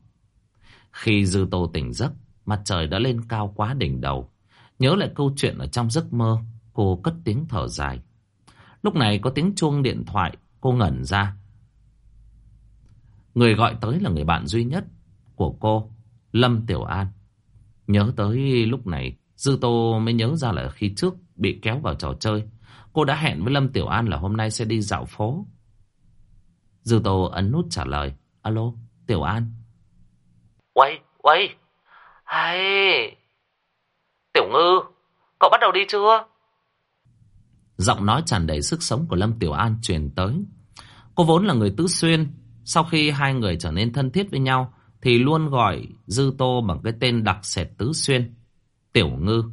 A: Khi Dư Tô tỉnh giấc, mặt trời đã lên cao quá đỉnh đầu. Nhớ lại câu chuyện ở trong giấc mơ, cô cất tiếng thở dài. Lúc này có tiếng chuông điện thoại, cô ngẩn ra. Người gọi tới là người bạn duy nhất của cô, Lâm Tiểu An. Nhớ tới lúc này, Dư Tô mới nhớ ra là khi trước bị kéo vào trò chơi. Cô đã hẹn với Lâm Tiểu An là hôm nay sẽ đi dạo phố. Dư Tô ấn nút trả lời. Alo, Tiểu An.
B: Uầy, uầy. Hay. Tiểu Ngư, cậu bắt đầu đi chưa?
A: Giọng nói tràn đầy sức sống của Lâm Tiểu An truyền tới. Cô vốn là người tứ xuyên. Sau khi hai người trở nên thân thiết với nhau, thì luôn gọi Dư Tô bằng cái tên đặc sệt tứ xuyên. Tiểu Ngư.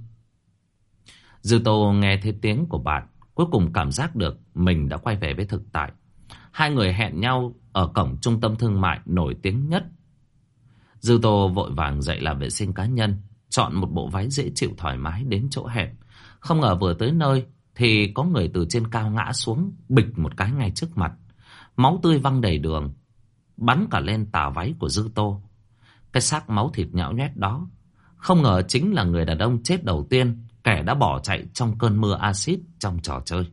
A: Dư Tô nghe thấy tiếng của bạn, cuối cùng cảm giác được mình đã quay về với thực tại. Hai người hẹn nhau ở cổng trung tâm thương mại nổi tiếng nhất. Dư Tô vội vàng dậy làm vệ sinh cá nhân, chọn một bộ váy dễ chịu thoải mái đến chỗ hẹn. Không ngờ vừa tới nơi thì có người từ trên cao ngã xuống, bịch một cái ngay trước mặt. Máu tươi văng đầy đường, bắn cả lên tà váy của Dư Tô. Cái xác máu thịt nhão nhét đó, không ngờ chính là người đàn ông chết đầu tiên, kẻ đã bỏ chạy trong cơn mưa axit trong trò chơi.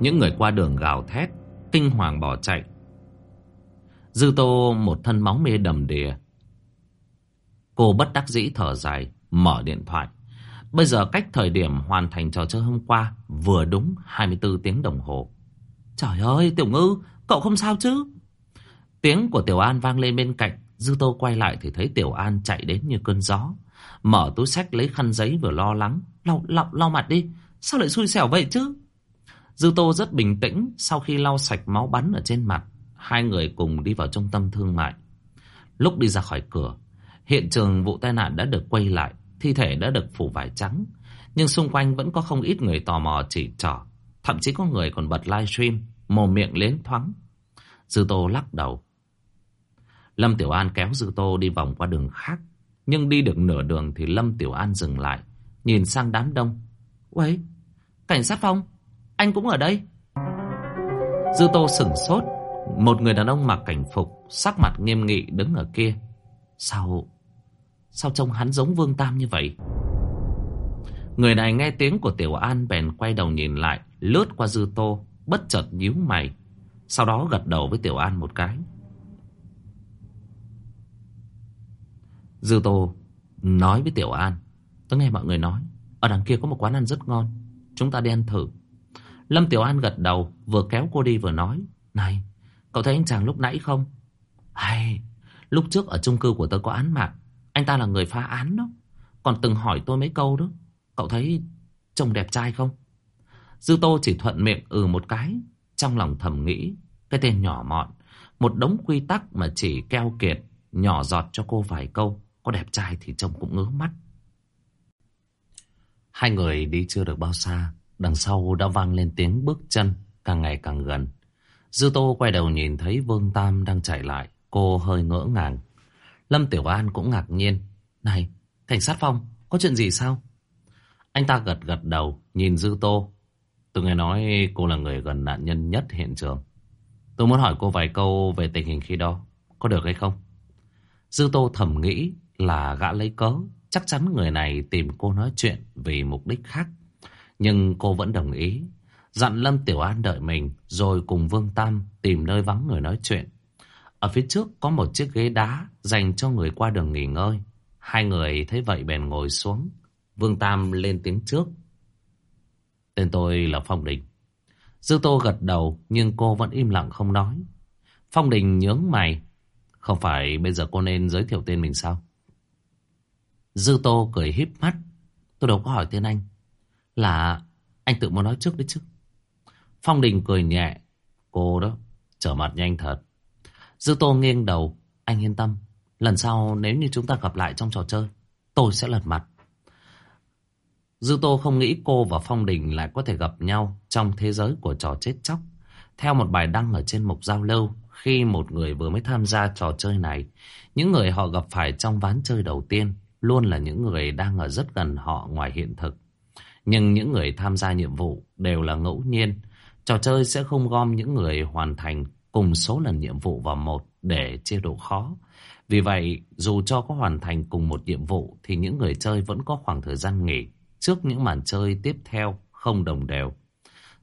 A: Những người qua đường gào thét, kinh hoàng bỏ chạy. Dư Tô một thân máu mê đầm đìa. Cô bất đắc dĩ thở dài, mở điện thoại. Bây giờ cách thời điểm hoàn thành trò chơi hôm qua vừa đúng 24 tiếng đồng hồ. Trời ơi, Tiểu Ngư, cậu không sao chứ? Tiếng của Tiểu An vang lên bên cạnh. Dư Tô quay lại thì thấy Tiểu An chạy đến như cơn gió. Mở túi sách lấy khăn giấy vừa lo lắng. Lau, lau, lau mặt đi. Sao lại xui xẻo vậy chứ? Dư Tô rất bình tĩnh sau khi lau sạch máu bắn ở trên mặt. Hai người cùng đi vào trung tâm thương mại. Lúc đi ra khỏi cửa, hiện trường vụ tai nạn đã được quay lại. Thi thể đã được phủ vải trắng. Nhưng xung quanh vẫn có không ít người tò mò chỉ trỏ. Thậm chí có người còn bật livestream, mồm miệng lến thoáng. Dư Tô lắc đầu. Lâm Tiểu An kéo Dư Tô đi vòng qua đường khác. Nhưng đi được nửa đường thì Lâm Tiểu An dừng lại, nhìn sang đám đông. Uầy, cảnh sát phong, anh cũng ở đây. Dư Tô sửng sốt, một người đàn ông mặc cảnh phục, sắc mặt nghiêm nghị đứng ở kia. Sao, sao trông hắn giống Vương Tam như vậy? Người này nghe tiếng của Tiểu An bèn quay đầu nhìn lại, lướt qua Dư Tô, bất chợt nhíu mày. Sau đó gật đầu với Tiểu An một cái. Dư Tô nói với Tiểu An. Tôi nghe mọi người nói, ở đằng kia có một quán ăn rất ngon. Chúng ta đi ăn thử. Lâm Tiểu An gật đầu, vừa kéo cô đi vừa nói. Này, cậu thấy anh chàng lúc nãy không? Hay, lúc trước ở chung cư của tôi có án mạng. Anh ta là người phá án đó. Còn từng hỏi tôi mấy câu đó. Cậu thấy trông đẹp trai không? Dư Tô chỉ thuận miệng ừ một cái. Trong lòng thầm nghĩ, cái tên nhỏ mọn. Một đống quy tắc mà chỉ keo kiệt, nhỏ giọt cho cô vài câu. Có đẹp trai thì trông cũng ngứa mắt. Hai người đi chưa được bao xa đằng sau đã vang lên tiếng bước chân càng ngày càng gần. Dư Tô quay đầu nhìn thấy Vương Tam đang chạy lại. Cô hơi ngỡ ngàng. Lâm Tiểu An cũng ngạc nhiên. Này, cảnh sát Phong, có chuyện gì sao? Anh ta gật gật đầu, nhìn Dư Tô. Tôi nghe nói cô là người gần nạn nhân nhất hiện trường. Tôi muốn hỏi cô vài câu về tình hình khi đó. Có được hay không? Dư Tô thầm nghĩ là gã lấy cớ. Chắc chắn người này tìm cô nói chuyện vì mục đích khác. Nhưng cô vẫn đồng ý. Dặn Lâm Tiểu An đợi mình, rồi cùng Vương Tam tìm nơi vắng người nói chuyện. Ở phía trước có một chiếc ghế đá dành cho người qua đường nghỉ ngơi. Hai người thấy vậy bèn ngồi xuống. Vương Tam lên tiếng trước. Tên tôi là Phong Đình. Dư Tô gật đầu, nhưng cô vẫn im lặng không nói. Phong Đình nhướng mày. Không phải bây giờ cô nên giới thiệu tên mình sao? Dư Tô cười híp mắt. Tôi đâu có hỏi tên anh. Là anh tự muốn nói trước đấy chứ. Phong Đình cười nhẹ. Cô đó, trở mặt nhanh thật. Dư Tô nghiêng đầu. Anh yên tâm. Lần sau nếu như chúng ta gặp lại trong trò chơi, tôi sẽ lật mặt. Dư Tô không nghĩ cô và Phong Đình lại có thể gặp nhau trong thế giới của trò chết chóc. Theo một bài đăng ở trên mục giao lưu, khi một người vừa mới tham gia trò chơi này, những người họ gặp phải trong ván chơi đầu tiên luôn là những người đang ở rất gần họ ngoài hiện thực. Nhưng những người tham gia nhiệm vụ đều là ngẫu nhiên. Trò chơi sẽ không gom những người hoàn thành cùng số lần nhiệm vụ vào một để chia độ khó. Vì vậy, dù cho có hoàn thành cùng một nhiệm vụ thì những người chơi vẫn có khoảng thời gian nghỉ trước những màn chơi tiếp theo không đồng đều.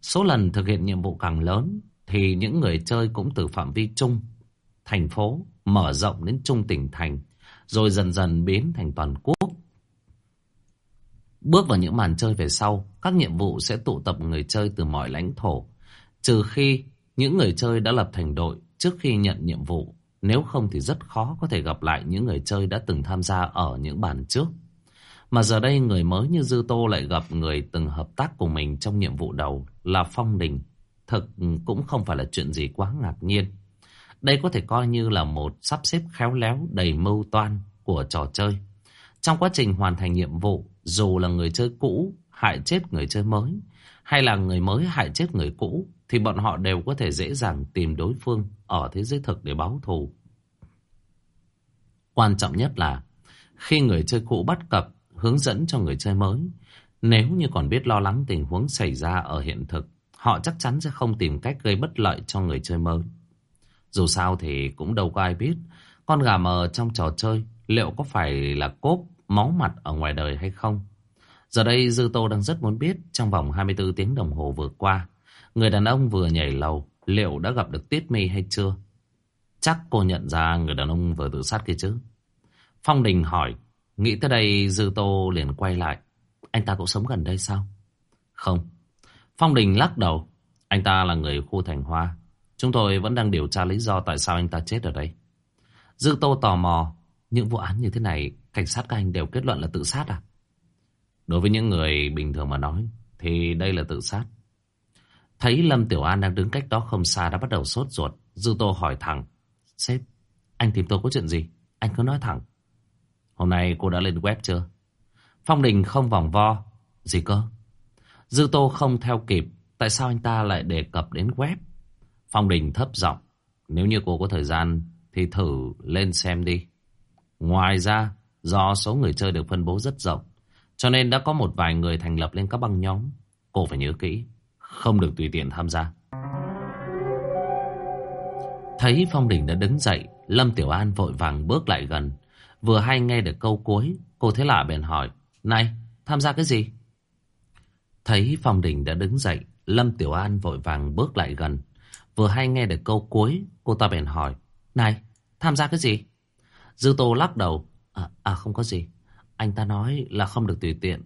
A: Số lần thực hiện nhiệm vụ càng lớn thì những người chơi cũng từ phạm vi chung, thành phố mở rộng đến trung tỉnh thành, rồi dần dần biến thành toàn quốc. Bước vào những màn chơi về sau, các nhiệm vụ sẽ tụ tập người chơi từ mọi lãnh thổ, trừ khi những người chơi đã lập thành đội trước khi nhận nhiệm vụ. Nếu không thì rất khó có thể gặp lại những người chơi đã từng tham gia ở những bàn trước. Mà giờ đây người mới như Dư Tô lại gặp người từng hợp tác cùng mình trong nhiệm vụ đầu là Phong Đình. Thực cũng không phải là chuyện gì quá ngạc nhiên. Đây có thể coi như là một sắp xếp khéo léo đầy mưu toan của trò chơi. Trong quá trình hoàn thành nhiệm vụ, dù là người chơi cũ hại chết người chơi mới, hay là người mới hại chết người cũ, thì bọn họ đều có thể dễ dàng tìm đối phương ở thế giới thực để báo thù. Quan trọng nhất là khi người chơi cũ bắt cập hướng dẫn cho người chơi mới, nếu như còn biết lo lắng tình huống xảy ra ở hiện thực, họ chắc chắn sẽ không tìm cách gây bất lợi cho người chơi mới. Dù sao thì cũng đâu có ai biết con gà mờ trong trò chơi liệu có phải là cốp máu mặt ở ngoài đời hay không. Giờ đây Dư Tô đang rất muốn biết trong vòng 24 tiếng đồng hồ vừa qua, người đàn ông vừa nhảy lầu liệu đã gặp được Tiết Mi hay chưa? Chắc cô nhận ra người đàn ông vừa tự sát kia chứ. Phong Đình hỏi, nghĩ tới đây Dư Tô liền quay lại. Anh ta cũng sống gần đây sao? Không. Phong Đình lắc đầu. Anh ta là người khu thành hoa. Chúng tôi vẫn đang điều tra lý do tại sao anh ta chết ở đây. Dư Tô tò mò. Những vụ án như thế này, cảnh sát các anh đều kết luận là tự sát à? Đối với những người bình thường mà nói, thì đây là tự sát. Thấy Lâm Tiểu An đang đứng cách đó không xa đã bắt đầu sốt ruột. Dư Tô hỏi thẳng. Sếp, anh tìm tôi có chuyện gì? Anh cứ nói thẳng. Hôm nay cô đã lên web chưa? Phong Đình không vòng vo. Gì cơ? Dư Tô không theo kịp. Tại sao anh ta lại đề cập đến web? Phong Đình thấp giọng. Nếu như cô có thời gian thì thử lên xem đi. Ngoài ra, do số người chơi được phân bố rất rộng, cho nên đã có một vài người thành lập lên các băng nhóm. Cô phải nhớ kỹ, không được tùy tiện tham gia. Thấy Phong Đình đã đứng dậy, Lâm Tiểu An vội vàng bước lại gần. Vừa hay nghe được câu cuối, cô thế lạ bèn hỏi, Này, tham gia cái gì? Thấy Phong Đình đã đứng dậy, Lâm Tiểu An vội vàng bước lại gần. Vừa hay nghe được câu cuối, cô ta bèn hỏi, Này, tham gia cái gì? Dư Tô lắc đầu, À, à không có gì. Anh ta nói là không được tùy tiện.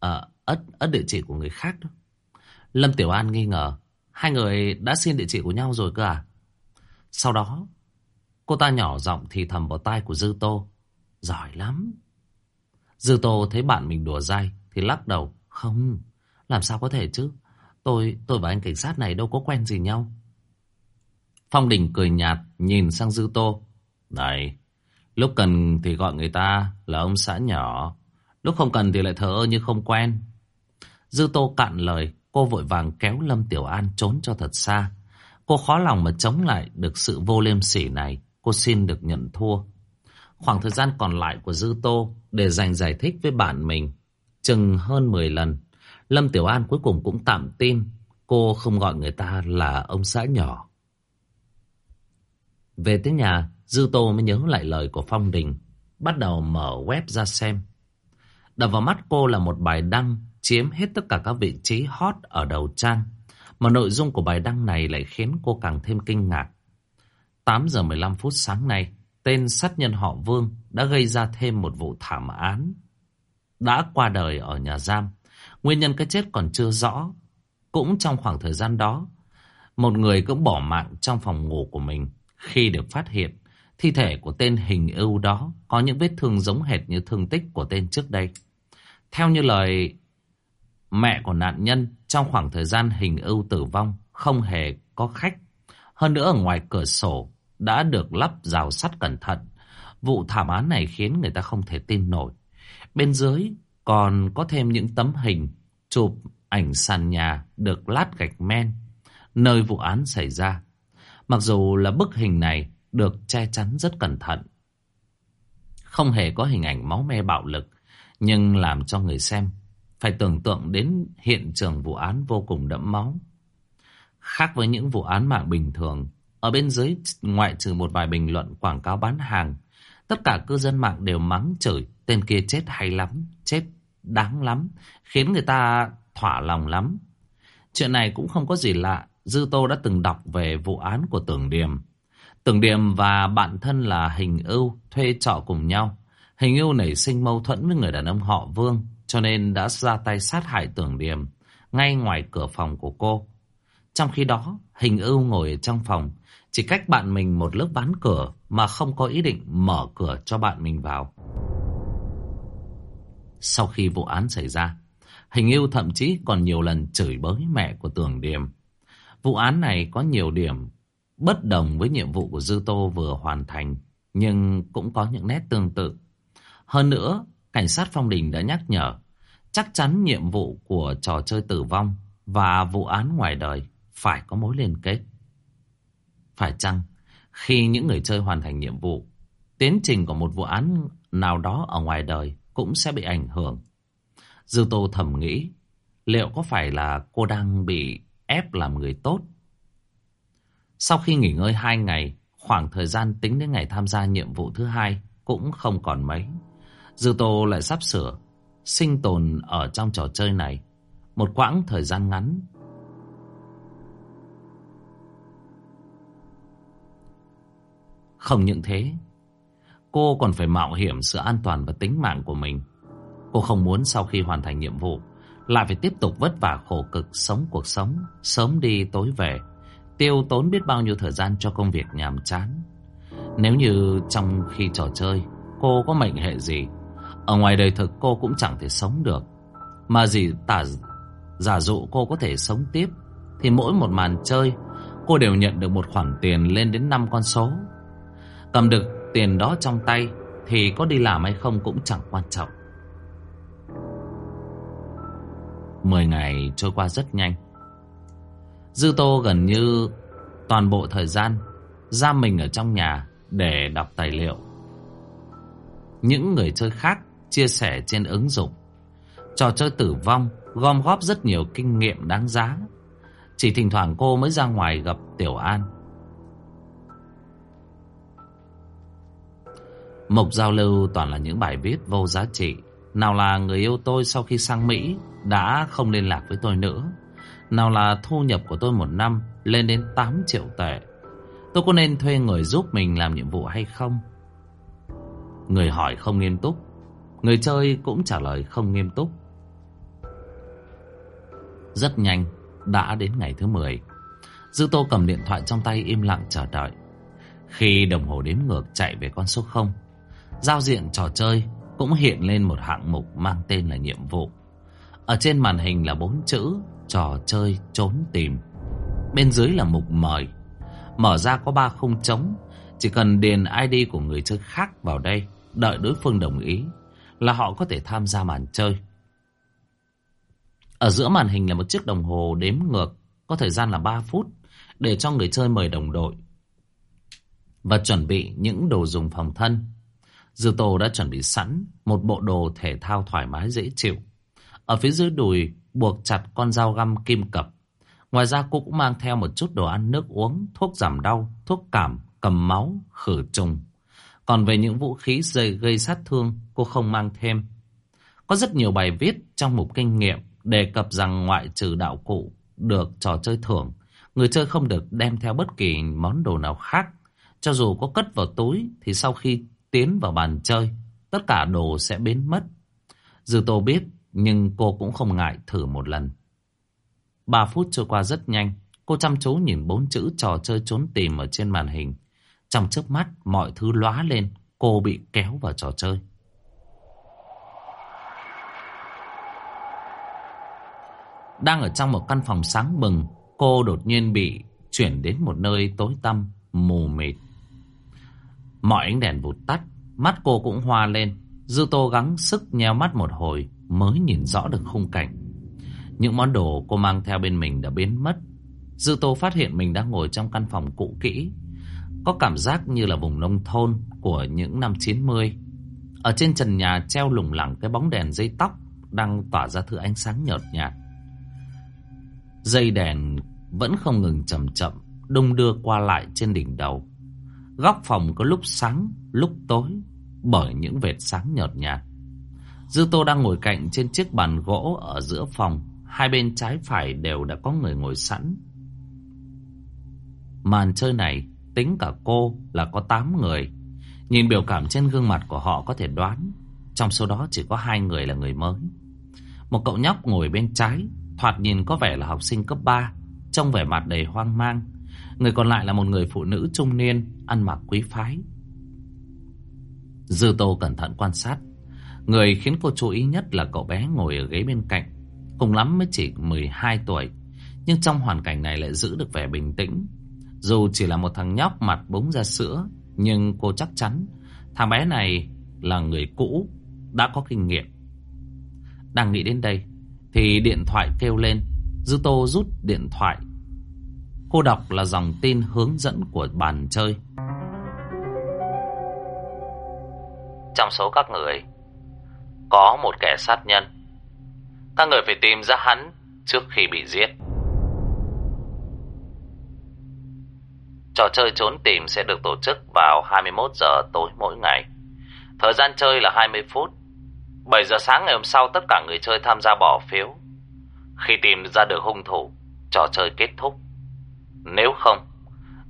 A: À, ất, ất địa chỉ của người khác đó. Lâm Tiểu An nghi ngờ. Hai người đã xin địa chỉ của nhau rồi cơ à? Sau đó, cô ta nhỏ giọng thì thầm vào tai của Dư Tô. Giỏi lắm. Dư Tô thấy bạn mình đùa dai thì lắc đầu. Không, làm sao có thể chứ? Tôi, tôi và anh cảnh sát này đâu có quen gì nhau. Phong Đình cười nhạt nhìn sang Dư Tô. Này, lúc cần thì gọi người ta là ông xã nhỏ. Lúc không cần thì lại thở ơ như không quen. Dư Tô cạn lời, cô vội vàng kéo Lâm Tiểu An trốn cho thật xa. Cô khó lòng mà chống lại được sự vô liêm sỉ này. Cô xin được nhận thua. Khoảng thời gian còn lại của Dư Tô để dành giải thích với bạn mình chừng hơn 10 lần. Lâm Tiểu An cuối cùng cũng tạm tin cô không gọi người ta là ông xã nhỏ. Về tới nhà, Dư Tô mới nhớ lại lời của Phong Đình. Bắt đầu mở web ra xem. Đập vào mắt cô là một bài đăng chiếm hết tất cả các vị trí hot ở đầu trang. Mà nội dung của bài đăng này lại khiến cô càng thêm kinh ngạc. 8 giờ 15 phút sáng nay, tên sát nhân họ Vương đã gây ra thêm một vụ thảm án. Đã qua đời ở nhà giam. Nguyên nhân cái chết còn chưa rõ. Cũng trong khoảng thời gian đó, một người cũng bỏ mạng trong phòng ngủ của mình. Khi được phát hiện, thi thể của tên hình ưu đó có những vết thương giống hệt như thương tích của tên trước đây. Theo như lời mẹ của nạn nhân, trong khoảng thời gian hình ưu tử vong, không hề có khách. Hơn nữa ở ngoài cửa sổ đã được lắp rào sắt cẩn thận. Vụ thảm án này khiến người ta không thể tin nổi. Bên dưới còn có thêm những tấm hình chụp ảnh sàn nhà được lát gạch men nơi vụ án xảy ra. Mặc dù là bức hình này được che chắn rất cẩn thận. Không hề có hình ảnh máu me bạo lực, nhưng làm cho người xem phải tưởng tượng đến hiện trường vụ án vô cùng đẫm máu. Khác với những vụ án mạng bình thường, ở bên dưới ngoại trừ một vài bình luận quảng cáo bán hàng, tất cả cư dân mạng đều mắng chửi tên kia chết hay lắm, chết đáng lắm, khiến người ta thỏa lòng lắm. Chuyện này cũng không có gì lạ, Dư Tô đã từng đọc về vụ án của Tưởng Điềm. Tưởng Điềm và bạn thân là Hình Ưu thuê trọ cùng nhau. Hình Ưu nảy sinh mâu thuẫn với người đàn ông họ Vương, cho nên đã ra tay sát hại Tưởng Điềm ngay ngoài cửa phòng của cô. Trong khi đó, Hình Ưu ngồi ở trong phòng, chỉ cách bạn mình một lớp ván cửa mà không có ý định mở cửa cho bạn mình vào. Sau khi vụ án xảy ra, Hình Ưu thậm chí còn nhiều lần chửi bới mẹ của Tưởng Điềm. Vụ án này có nhiều điểm bất đồng với nhiệm vụ của Dư Tô vừa hoàn thành, nhưng cũng có những nét tương tự. Hơn nữa, cảnh sát Phong Đình đã nhắc nhở, chắc chắn nhiệm vụ của trò chơi tử vong và vụ án ngoài đời phải có mối liên kết. Phải chăng, khi những người chơi hoàn thành nhiệm vụ, tiến trình của một vụ án nào đó ở ngoài đời cũng sẽ bị ảnh hưởng. Dư Tô thầm nghĩ, liệu có phải là cô đang bị ép làm người tốt? Sau khi nghỉ ngơi hai ngày, khoảng thời gian tính đến ngày tham gia nhiệm vụ thứ hai cũng không còn mấy. Dư Tô lại sắp sửa sinh tồn ở trong trò chơi này một quãng thời gian ngắn. Không những thế, cô còn phải mạo hiểm sự an toàn và tính mạng của mình. Cô không muốn sau khi hoàn thành nhiệm vụ lại phải tiếp tục vất vả khổ cực sống cuộc sống, sớm đi tối về, tiêu tốn biết bao nhiêu thời gian cho công việc nhàm chán. Nếu như trong khi trò chơi cô có mệnh hệ gì, ở ngoài đời thực cô cũng chẳng thể sống được. Mà gì tả giả dụ cô có thể sống tiếp, thì mỗi một màn chơi cô đều nhận được một khoản tiền lên đến 5 con số. Cầm được tiền đó trong tay thì có đi làm hay không cũng chẳng quan trọng. Mười ngày trôi qua rất nhanh. Dư Tô gần như toàn bộ thời gian giam mình ở trong nhà để đọc tài liệu. Những người chơi khác chia sẻ trên ứng dụng. Trò chơi tử vong gom góp rất nhiều kinh nghiệm đáng giá. Chỉ thỉnh thoảng cô mới ra ngoài gặp Tiểu An. Mục giao lưu toàn là những bài viết vô giá trị. Nào là người yêu tôi sau khi sang Mỹ đã không liên lạc với tôi nữa. Nào là thu nhập của tôi một năm lên đến 8 triệu tệ. Tôi có nên thuê người giúp mình làm nhiệm vụ hay không? Người hỏi không nghiêm túc. Người chơi cũng trả lời không nghiêm túc. Rất nhanh, đã đến ngày thứ 10. Dư Tô cầm điện thoại trong tay im lặng chờ đợi. Khi đồng hồ đếm ngược chạy về con số 0, giao diện trò chơi cũng hiện lên một hạng mục mang tên là nhiệm vụ. Ở trên màn hình là bốn chữ trò chơi trốn tìm. Bên dưới là mục mời. Mở ra có ba khung trống, chỉ cần điền ID của người chơi khác vào đây, đợi đối phương đồng ý là họ có thể tham gia màn chơi. Ở giữa màn hình là một chiếc đồng hồ đếm ngược, có thời gian là 3 phút, để cho người chơi mời đồng đội và chuẩn bị những đồ dùng phòng thân. Dư Tô đã chuẩn bị sẵn một bộ đồ thể thao thoải mái dễ chịu. Ở phía dưới đùi buộc chặt con dao găm kim cập. Ngoài ra cô cũng mang theo một chút đồ ăn nước uống, thuốc giảm đau, thuốc cảm, cầm máu, khử trùng. Còn về những vũ khí dây gây sát thương, cô không mang thêm. Có rất nhiều bài viết trong mục kinh nghiệm đề cập rằng ngoại trừ đạo cụ được trò chơi thưởng, người chơi không được đem theo bất kỳ món đồ nào khác. Cho dù có cất vào túi thì sau khi tiến vào bàn chơi, tất cả đồ sẽ biến mất. Dư Tô biết, nhưng cô cũng không ngại thử một lần. Ba phút trôi qua rất nhanh, cô chăm chú nhìn bốn chữ trò chơi trốn tìm ở trên màn hình. Trong chớp mắt, mọi thứ lóa lên, cô bị kéo vào trò chơi. Đang ở trong một căn phòng sáng bừng, cô đột nhiên bị chuyển đến một nơi tối tăm, mù mịt. Mọi ánh đèn vụt tắt, mắt cô cũng hoa lên. Dư Tô gắng sức nheo mắt một hồi mới nhìn rõ được khung cảnh. Những món đồ cô mang theo bên mình đã biến mất. Dư Tô phát hiện mình đang ngồi trong căn phòng cũ kỹ. Có cảm giác như là vùng nông thôn của những năm 90. Ở trên trần nhà treo lủng lẳng cái bóng đèn dây tóc đang tỏa ra thứ ánh sáng nhợt nhạt. Dây đèn vẫn không ngừng chậm chậm đung đưa qua lại trên đỉnh đầu. Góc phòng có lúc sáng, lúc tối bởi những vệt sáng nhợt nhạt. Dư Tô đang ngồi cạnh trên chiếc bàn gỗ ở giữa phòng. Hai bên trái phải đều đã có người ngồi sẵn. Màn chơi này tính cả cô là có 8 người. Nhìn biểu cảm trên gương mặt của họ có thể đoán. Trong số đó chỉ có hai người là người mới. Một cậu nhóc ngồi bên trái, thoạt nhìn có vẻ là học sinh cấp 3, trông vẻ mặt đầy hoang mang. Người còn lại là một người phụ nữ trung niên, ăn mặc quý phái. Dư Tô cẩn thận quan sát. Người khiến cô chú ý nhất là cậu bé ngồi ở ghế bên cạnh. Cùng lắm mới chỉ 12 tuổi. Nhưng trong hoàn cảnh này lại giữ được vẻ bình tĩnh. Dù chỉ là một thằng nhóc mặt búng ra sữa. Nhưng cô chắc chắn thằng bé này là người cũ, đã có kinh nghiệm. Đang nghĩ đến đây, thì điện thoại kêu lên. Dư Tô rút điện thoại. Cô đọc là dòng tin hướng dẫn của bàn chơi.
B: Trong số các người có một kẻ sát nhân Các người phải tìm ra hắn Trước khi bị giết Trò chơi trốn tìm sẽ được tổ chức vào 21 giờ tối mỗi ngày. Thời gian chơi là 20 phút. 7 giờ sáng ngày hôm sau tất cả người chơi tham gia bỏ phiếu. Khi tìm ra được hung thủ, trò chơi kết thúc. Nếu không,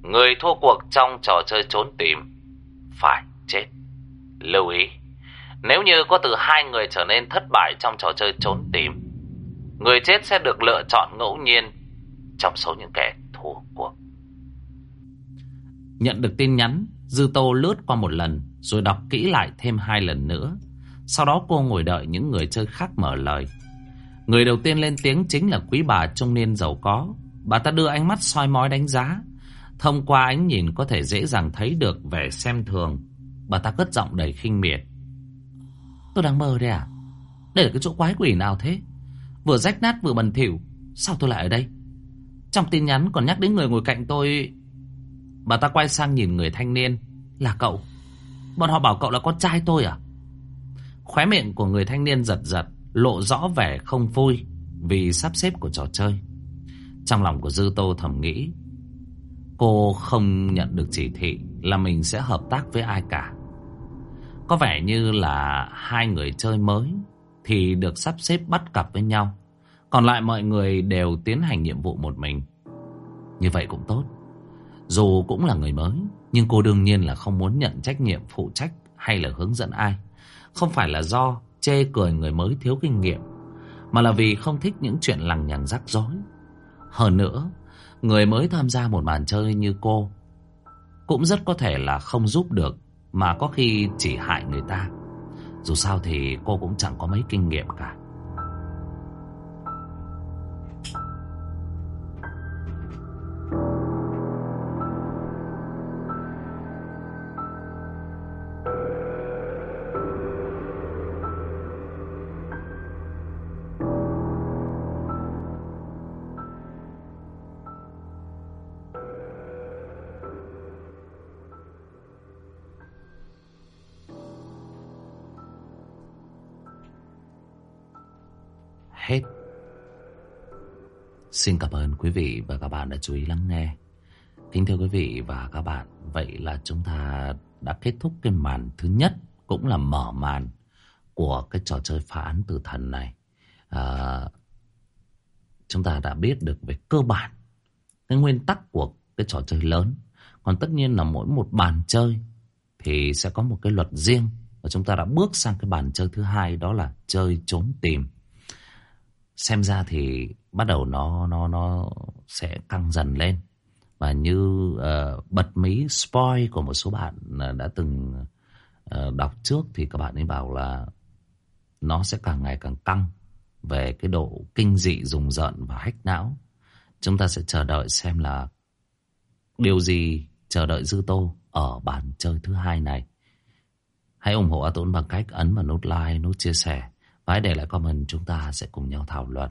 B: người thua cuộc trong trò chơi trốn tìm phải chết. Lưu ý, nếu như có từ hai người trở nên thất bại trong trò chơi trốn tìm, người chết sẽ được lựa chọn ngẫu nhiên trong số những kẻ thua cuộc.
A: Nhận được tin nhắn, Dư Tô lướt qua một lần rồi đọc kỹ lại thêm hai lần nữa. Sau đó cô ngồi đợi những người chơi khác mở lời. Người đầu tiên lên tiếng chính là quý bà trung niên giàu có. Bà ta đưa ánh mắt soi mói đánh giá. Thông qua ánh nhìn có thể dễ dàng thấy được vẻ xem thường Bà ta cất giọng đầy khinh miệt Tôi đang mơ đây à? Đây là cái chỗ quái quỷ nào thế? Vừa rách nát vừa bẩn thỉu, Sao tôi lại ở đây? Trong tin nhắn còn nhắc đến người ngồi cạnh tôi. Bà ta quay sang nhìn người thanh niên, Là cậu. Bọn họ bảo cậu là con trai tôi à? Khóe miệng của người thanh niên giật giật, Lộ rõ vẻ không vui Vì sắp xếp của trò chơi. Trong lòng của Dư Tô thầm nghĩ, Cô không nhận được chỉ thị Là mình sẽ hợp tác với ai cả có vẻ như là hai người chơi mới thì được sắp xếp bắt cặp với nhau. Còn lại mọi người đều tiến hành nhiệm vụ một mình. Như vậy cũng tốt. Dù cũng là người mới, nhưng cô đương nhiên là không muốn nhận trách nhiệm phụ trách hay là hướng dẫn ai. Không phải là do chê cười người mới thiếu kinh nghiệm, mà là vì không thích những chuyện lằng nhằng rắc rối. Hơn nữa, người mới tham gia một màn chơi như cô cũng rất có thể là không giúp được mà có khi chỉ hại người ta. Dù sao thì cô cũng chẳng có mấy kinh nghiệm cả. Xin cảm ơn quý vị và các bạn đã chú ý lắng nghe. Kính thưa quý vị và các bạn, vậy là chúng ta đã kết thúc cái màn thứ nhất, cũng là mở màn của cái trò chơi phá án tử thần này. À, chúng ta đã biết được về cơ bản cái nguyên tắc của cái trò chơi lớn. Còn tất nhiên là mỗi một bàn chơi thì sẽ có một cái luật riêng. Và chúng ta đã bước sang cái bàn chơi thứ hai đó là chơi trốn tìm. Xem ra thì bắt đầu nó nó nó sẽ căng dần lên. Và như uh, bật mí spoil của một số bạn ờ, đã từng uh, đọc trước thì các bạn ấy bảo là nó sẽ càng ngày càng căng về cái độ kinh dị rùng rợn và hách não. Chúng ta sẽ chờ đợi xem là điều gì chờ đợi Dư Tô ở bàn chơi thứ hai này. Hãy ủng hộ A Tốn bằng cách ấn vào nút like, nút chia sẻ và hãy để lại comment chúng ta sẽ cùng nhau thảo luận.